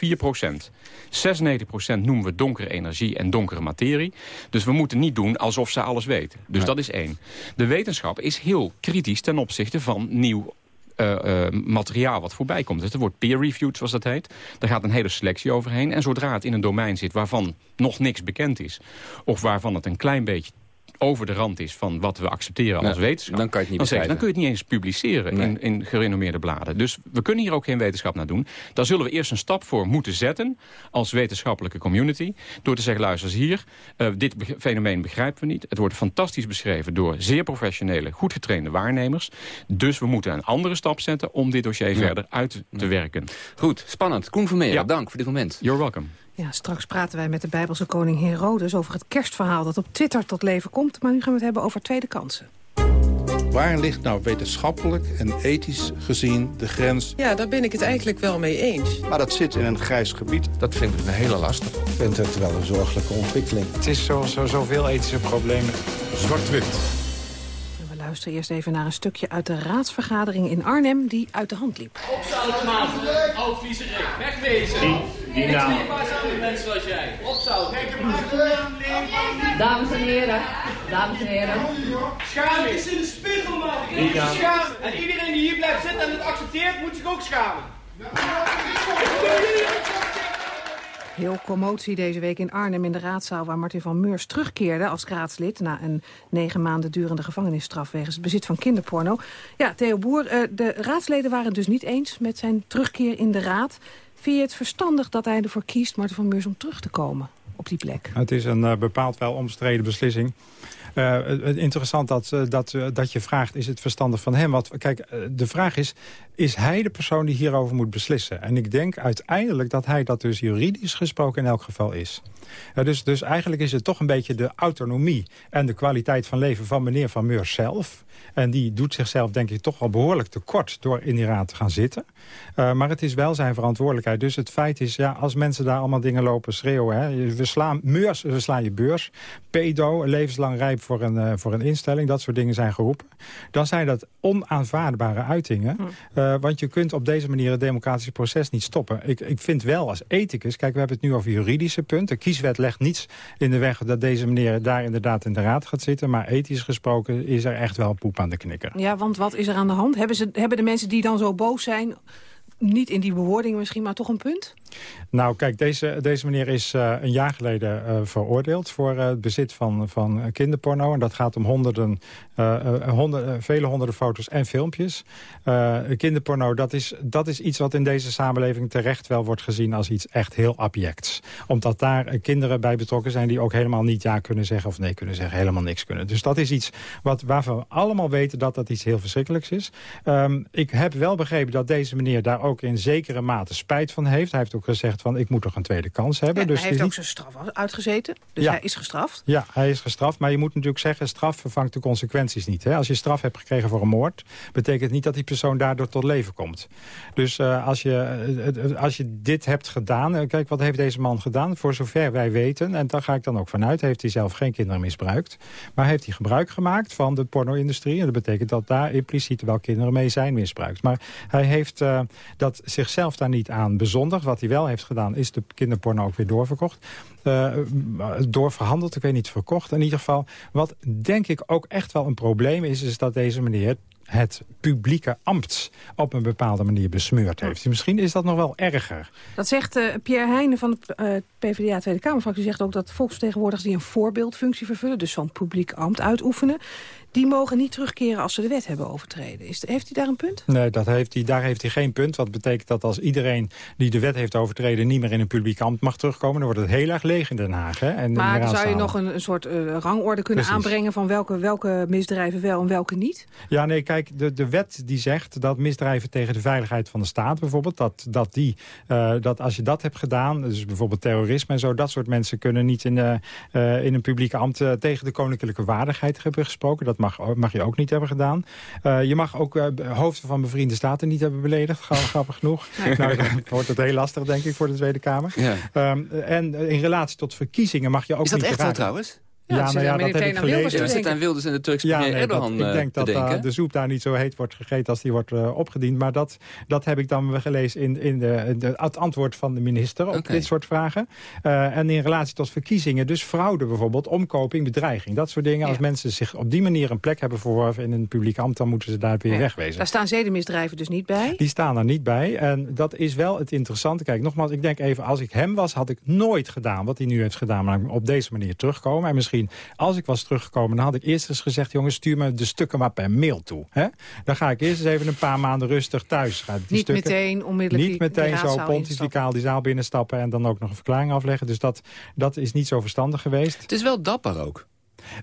noemen we donkere energie en donkere materie. Dus we moeten niet doen alsof ze alles weten. Dus dat is één. De wetenschap is heel kritisch ten opzichte van nieuw eh, eh, materiaal wat voorbij komt. Dus er wordt peer-reviewed, zoals dat heet. Daar gaat een hele selectie overheen. En zodra het in een domein zit waarvan nog niks bekend is... of waarvan het een klein beetje over de rand is van wat we accepteren als wetenschap... dan kan je het niet dan, kun je het niet eens publiceren Nee. in, in gerenommeerde bladen. Dus we kunnen hier ook geen wetenschap naar doen. Daar zullen we eerst een stap voor moeten zetten als wetenschappelijke community. Door te zeggen, luister eens hier, eh, dit be- fenomeen begrijpen we niet. Het wordt fantastisch beschreven door zeer professionele, goed getrainde waarnemers. Dus we moeten een andere stap zetten om dit dossier verder uit te werken. Goed, spannend. Koen Vermeer, Ja. dank voor dit moment. You're welcome. Ja, straks praten wij met de Bijbelse koning Herodes over het kerstverhaal dat op Twitter tot leven komt. Maar nu gaan we het hebben over tweede kansen. Waar ligt nou wetenschappelijk en ethisch gezien de grens? Ja, daar ben ik het eigenlijk wel mee eens. Maar dat zit in een grijs gebied. Dat vind ik een hele lastig. Ik vind het wel een zorgelijke ontwikkeling. Het is zo, zo, zoveel ethische problemen. Zwart-wit. Luisteren eerst even naar een stukje uit de raadsvergadering in Arnhem die uit de hand liep. Opzoutmaat, oud viezerik, wegwezen. Die- die Ik naam. andere mensen zoals jij. Opzout. Dames en heren, dames en heren. Schaam is in de spiegel, man. Die Ik naam. schaam. En iedereen die hier blijft zitten en het accepteert, moet zich ook schamen. Heel commotie deze week in Arnhem in de raadzaal... waar Martin van Meurs terugkeerde als raadslid... na een negen maanden durende gevangenisstraf... wegens het bezit van kinderporno. Ja, Theo Boer, eh, de raadsleden waren het dus niet eens... met zijn terugkeer in de raad. Vind je het verstandig dat hij ervoor kiest, Martin van Meurs... om terug te komen op die plek? Het is een eh, bepaald wel omstreden beslissing. Eh, interessant dat, eh, dat, eh, dat je vraagt, is het verstandig van hem? Want kijk, de vraag is, is hij de persoon die hierover moet beslissen? En ik denk uiteindelijk dat hij dat dus juridisch gesproken in elk geval is. Dus, dus eigenlijk is het toch een beetje de autonomie en de kwaliteit van leven van meneer Van Meurs zelf. En die doet zichzelf denk ik toch wel behoorlijk tekort door in die raad te gaan zitten. Maar het is wel zijn verantwoordelijkheid. Dus het feit is, ja, als mensen daar allemaal dingen lopen schreeuwen... Hè, we slaan Meurs, we slaan je beurs, pedo, levenslang rijp voor een, uh, voor een instelling... dat soort dingen zijn geroepen. Dan zijn dat onaanvaardbare uitingen. Hm. Uh, want je kunt op deze manier het democratische proces niet stoppen. Ik, ik vind wel als ethicus, kijk, we hebben het nu over juridische punten. De kieswet legt niets in de weg dat deze meneer daar inderdaad in de raad gaat zitten. Maar ethisch gesproken is er echt wel poep aan de knikker. Ja, want wat is er aan de hand? Hebben, ze, hebben de mensen die dan zo boos zijn niet in die bewoordingen misschien, maar toch een punt? Nou, kijk, deze, deze meneer is uh, een jaar geleden uh, veroordeeld... voor uh, het bezit van, van kinderporno. En dat gaat om honderden, honderden, vele honderden foto's en filmpjes. kinderporno, dat is, dat is iets wat in deze samenleving terecht wel wordt gezien... als iets echt heel abjects. Omdat daar kinderen bij betrokken zijn... die ook helemaal niet ja kunnen zeggen of nee kunnen zeggen. Helemaal niks kunnen. Dus dat is iets wat, waarvan we allemaal weten dat dat iets heel verschrikkelijks is. Um, ik heb wel begrepen dat deze meneer daar ook in zekere mate spijt van heeft. Hij heeft ook gezegd van ik moet toch een tweede kans hebben. Ja, dus hij heeft ook zijn straf uitgezeten, dus ja. hij is gestraft. Ja, hij is gestraft, maar je moet natuurlijk zeggen... straf vervangt de consequenties niet. Hè? Als je straf hebt gekregen voor een moord... betekent niet dat die persoon daardoor tot leven komt. Dus uh, als, je, uh, als je dit hebt gedaan... Uh, kijk, wat heeft deze man gedaan? Voor zover wij weten, en daar ga ik dan ook vanuit... heeft hij zelf geen kinderen misbruikt. Maar heeft hij gebruik gemaakt van de porno-industrie. En dat betekent dat daar impliciet wel kinderen mee zijn misbruikt. Maar hij heeft dat zichzelf daar niet aan bezondigd. Wat hij wel heeft gedaan, is de kinderporno ook weer doorverkocht. Uh, doorverhandeld, ik weet niet, verkocht in ieder geval. Wat denk ik ook echt wel een probleem is... is dat deze meneer het publieke ambt op een bepaalde manier besmeurd heeft. Misschien is dat nog wel erger. Dat zegt uh, Pierre Heijnen van de uh, PvdA Tweede Kamerfractie... zegt ook dat volksvertegenwoordigers die een voorbeeldfunctie vervullen... dus van publiek ambt uitoefenen... die mogen niet terugkeren als ze de wet hebben overtreden. Is, heeft hij daar een punt? Nee, dat heeft hij, daar heeft hij geen punt. Wat betekent dat als iedereen die de wet heeft overtreden... niet meer in een publiek ambt mag terugkomen... dan wordt het heel erg leeg in Den Haag. Hè? En maar dan zou je nog een, een soort uh, rangorde kunnen Precies. aanbrengen... van welke, welke misdrijven wel en welke niet? Ja, nee, kijk, de, de wet die zegt dat misdrijven tegen de veiligheid van de staat bijvoorbeeld... dat, dat, die, uh, dat als je dat hebt gedaan, dus bijvoorbeeld terrorisme en zo... dat soort mensen kunnen niet in, uh, in een publieke ambt tegen de koninklijke waardigheid hebben gesproken. Dat mag, mag je ook niet hebben gedaan. Uh, je mag ook uh, hoofden van bevriende staten niet hebben beledigd. Grappig genoeg. Nee. nou, dan wordt het heel lastig, denk ik, voor de Tweede Kamer. Ja. Um, en in relatie tot verkiezingen mag je ook Is dat niet echt zo trouwens? Ja, ja, nou ja, dat heb ik gelezen. Ja, zit aan Wilders en de Turkse premier ja, nee, Erdogan dat, Ik denk dat uh, de soep daar niet zo heet wordt gegeten als die wordt uh, opgediend. Maar dat, dat heb ik dan gelezen in, in, de, de, het antwoord van de minister op okay. dit soort vragen. Uh, en in relatie tot verkiezingen, dus fraude bijvoorbeeld, omkoping, bedreiging. Dat soort dingen. Ja. Als mensen zich op die manier een plek hebben verworven in een publiek ambt, dan moeten ze daar weer ja. wegwezen. Daar staan zedenmisdrijven dus niet bij? Die staan er niet bij. En dat is wel het interessante. Kijk, nogmaals, ik denk even, als ik hem was, had ik nooit gedaan wat hij nu heeft gedaan. Maar op deze manier terugkomen. En misschien misschien... als ik was teruggekomen, dan had ik eerst eens gezegd... jongens, stuur me de stukken maar per mail toe. Hè? Dan ga ik eerst eens even een paar maanden rustig thuis. Ga die Niet stukken, meteen onmiddellijk Niet meteen zo pontificaal die zaal binnenstappen... en dan ook nog een verklaring afleggen. Dus dat, dat is niet zo verstandig geweest. Het is wel dapper ook.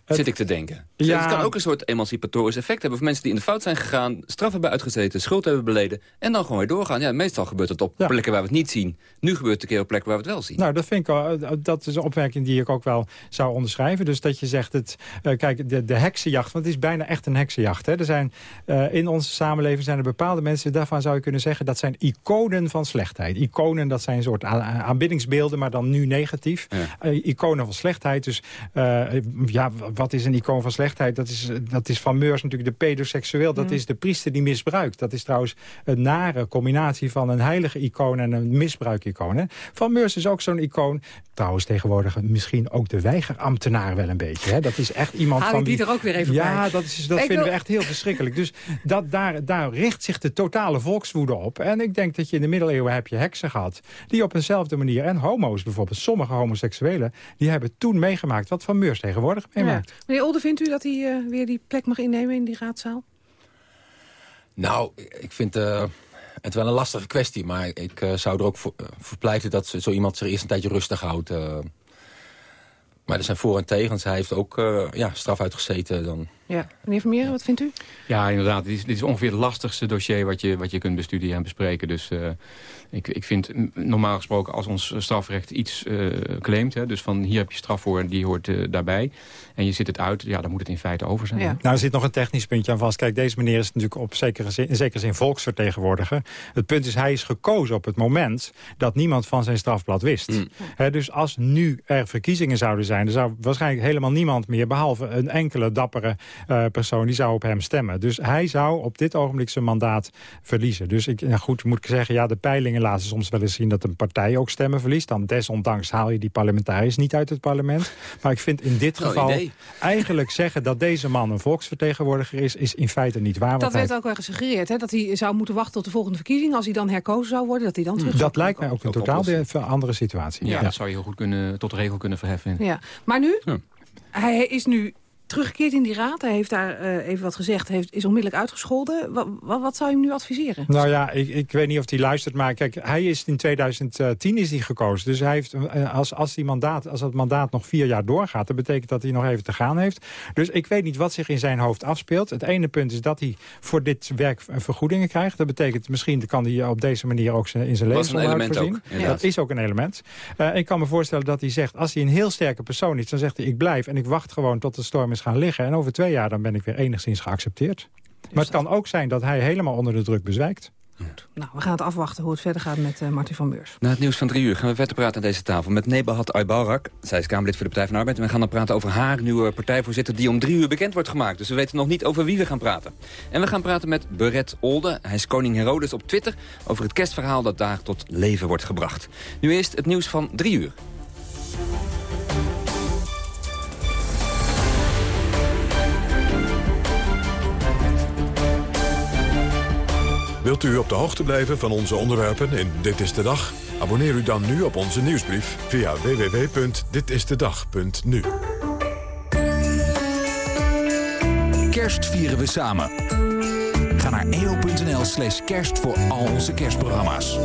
Zit ik te denken. Dus Ja. Het kan ook een soort emancipatorisch effect hebben... voor mensen die in de fout zijn gegaan, straf hebben uitgezeten... schuld hebben beleden en dan gewoon weer doorgaan. Ja, meestal gebeurt het op plekken waar we het niet zien. Nu gebeurt het een keer op plekken waar we het wel zien. Nou, dat vind ik wel, eh, dat is een opmerking die ik ook wel zou onderschrijven. Dus dat je zegt, het, eh, kijk, de, de heksenjacht, want het is bijna echt een heksenjacht. Hè. Er zijn, eh, in onze samenleving zijn er bepaalde mensen, daarvan zou je kunnen zeggen, dat zijn iconen van slechtheid. Iconen, dat zijn een soort aanbiddingsbeelden, maar dan nu negatief. Iconen van slechtheid. Dus eh, ja, wat is een icoon van slechtheid? Dat is, dat is van Meurs natuurlijk de pedoseksueel. Dat Mm. is de priester die misbruikt. Dat is trouwens een nare combinatie van een heilige icoon en een misbruikicoon. Hè. Van Meurs is ook zo'n icoon. Trouwens tegenwoordig misschien ook de weigerambtenaar wel een beetje. Hè. Dat is echt iemand Haal van ik die er ook weer even ja, bij. dat, is, dat Ik vinden wil- we echt heel verschrikkelijk. Dus dat, daar, daar richt zich de totale volkswoede op. En ik denk dat je in de middeleeuwen heb je heksen gehad. Die op eenzelfde manier, en homo's bijvoorbeeld, sommige homoseksuelen... die hebben toen meegemaakt wat Van Meurs tegenwoordig meemaakt. Ja. Meneer Olde, vindt u dat hij eh, weer die plek mag innemen in die raadzaal? Nou, ik vind eh, het wel een lastige kwestie. Maar ik eh, zou er ook voor, eh, voor pleiten dat zo iemand zich eerst een tijdje rustig houdt. eh. maar er zijn voor- en tegens. Hij heeft ook eh, ja, straf uitgezeten. Dan. Ja. Meneer Vermeeren, wat vindt u? Ja, inderdaad. Dit is, dit is ongeveer het lastigste dossier wat je, wat je kunt bestuderen en bespreken. Dus eh, ik, ik vind mm, normaal gesproken als ons strafrecht iets eh claimt... Hè, dus van hier heb je straf voor en die hoort eh, daarbij... en je zit het uit, ja, dan moet het in feite over zijn. Nou, er zit nog een technisch puntje aan vast. Kijk, deze meneer is natuurlijk op zekere zin, in zekere zin volksvertegenwoordiger. Het punt is, hij is gekozen op het moment dat niemand van zijn strafblad wist. Hè, dus als nu er verkiezingen zouden zijn... er zou waarschijnlijk helemaal niemand meer... behalve een enkele dappere eh, persoon, die zou op hem stemmen. Dus hij zou op dit ogenblik zijn mandaat verliezen. Dus ik, nou goed, moet ik zeggen, ja, de peilingen laten soms wel eens zien... dat een partij ook stemmen verliest. Dan desondanks haal je die parlementariërs niet uit het parlement. Maar ik vind in dit geval... idee. eigenlijk zeggen dat deze man een volksvertegenwoordiger is... is in feite niet waar. Dat werd hij- ook wel gesuggereerd, hè? dat hij zou moeten wachten tot de volgende verkiezing. Als hij dan herkozen zou worden, dat hij dan terug zou dat lijkt mij ook een totaal andere situatie. Ja, dat zou je heel goed kunnen, tot regel kunnen verheffen. Ja. Maar nu, Ja. hij is nu teruggekeerd in die raad. Hij heeft daar eh, even wat gezegd, heeft, is onmiddellijk uitgescholden. Wat, wat, wat zou je hem nu adviseren? Nou ja, ik, ik weet niet of hij luistert, maar kijk, hij is in 2010 is hij gekozen. Dus hij heeft, eh, als, als, die mandaat, als dat mandaat nog vier jaar doorgaat, dat betekent dat hij nog even te gaan heeft. Dus ik weet niet wat zich in zijn hoofd afspeelt. Het ene punt is dat hij voor dit werk vergoedingen krijgt. Dat betekent misschien kan hij op deze manier ook in zijn levensonderhoud element voorzien. ook, dat is ook een element. Eh, ik kan me voorstellen dat hij zegt, als hij een heel sterke persoon is, dan zegt hij ik blijf en ik wacht gewoon tot de storm is gaan liggen. En over twee jaar dan ben ik weer enigszins geaccepteerd. Maar het kan ook zijn dat hij helemaal onder de druk bezwijkt. Nou, we gaan het afwachten hoe het verder gaat met eh Martin van Beurs. Na het nieuws van drie uur gaan we verder praten aan deze tafel met Nebahat Aybarak. Zij is Kamerlid voor de Partij van de Arbeid. En we gaan dan praten over haar nieuwe partijvoorzitter die om drie uur bekend wordt gemaakt. Dus we weten nog niet over wie we gaan praten. En we gaan praten met Beret Olde. Hij is koning Herodes op Twitter over het kerstverhaal dat daar tot leven wordt gebracht. Nu eerst het nieuws van drie uur. Wilt u op de hoogte blijven van onze onderwerpen in Dit is de Dag? Abonneer u dan nu op onze nieuwsbrief via www.ditistedag.nu. Kerst vieren we samen. Ga naar eo.nl slash kerst voor al onze kerstprogramma's.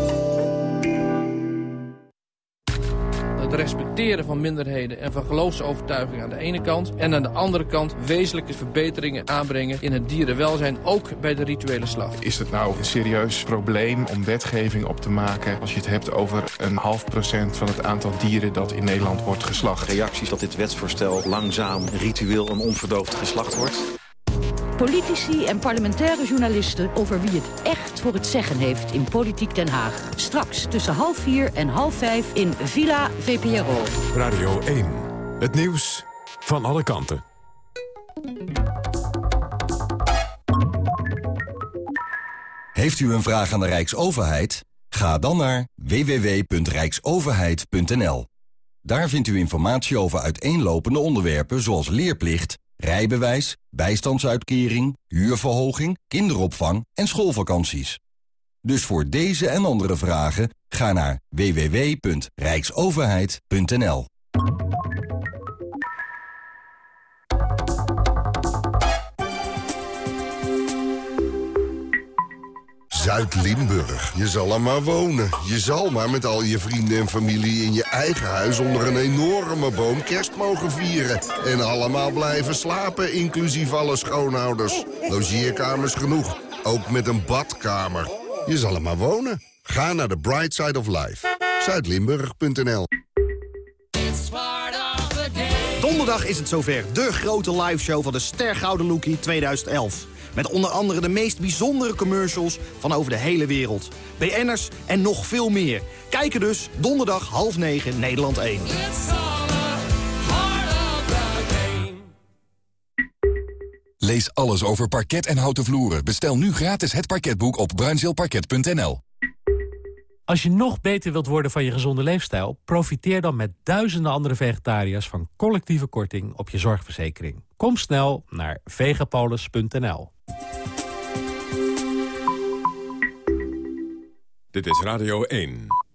Het respecteren van minderheden en van geloofsovertuiging aan de ene kant... en aan de andere kant wezenlijke verbeteringen aanbrengen in het dierenwelzijn... ook bij de rituele slacht. Is het nou een serieus probleem om wetgeving op te maken... als je het hebt over een half procent van het aantal dieren dat in Nederland wordt geslacht? Reacties dat dit wetsvoorstel langzaam, ritueel en onverdoofd geslacht wordt? Politici en parlementaire journalisten over wie het echt voor het zeggen heeft in Politiek Den Haag. Straks tussen half vier en half vijf in Villa VPRO. Radio 1. Het nieuws van alle kanten. Heeft u een vraag aan de Rijksoverheid? Ga dan naar www.rijksoverheid.nl. Daar vindt u informatie over uiteenlopende onderwerpen zoals leerplicht, rijbewijs, bijstandsuitkering, huurverhoging, kinderopvang en schoolvakanties. Dus voor deze en andere vragen ga naar www.rijksoverheid.nl. Zuid-Limburg. Je zal er maar wonen. Je zal maar met al je vrienden en familie in je eigen huis... onder een enorme boom kerst mogen vieren. En allemaal blijven slapen, inclusief alle schoonouders. Logeerkamers genoeg. Ook met een badkamer. Je zal er maar wonen. Ga naar de Bright Side of Life. Zuidlimburg.nl Donderdag is het zover. De grote liveshow van de Stergouden Lookie 2011. Met onder andere de meest bijzondere commercials van over de hele wereld. BN'ers en nog veel meer. Kijken dus donderdag half negen Nederland 1. Lees alles over parket en houten vloeren. Bestel nu gratis het parketboek op bruinzeelparket.nl. Als je nog beter wilt worden van je gezonde leefstijl... profiteer dan met duizenden andere vegetariërs... van collectieve korting op je zorgverzekering. Kom snel naar vegapolis.nl. Dit is Radio 1.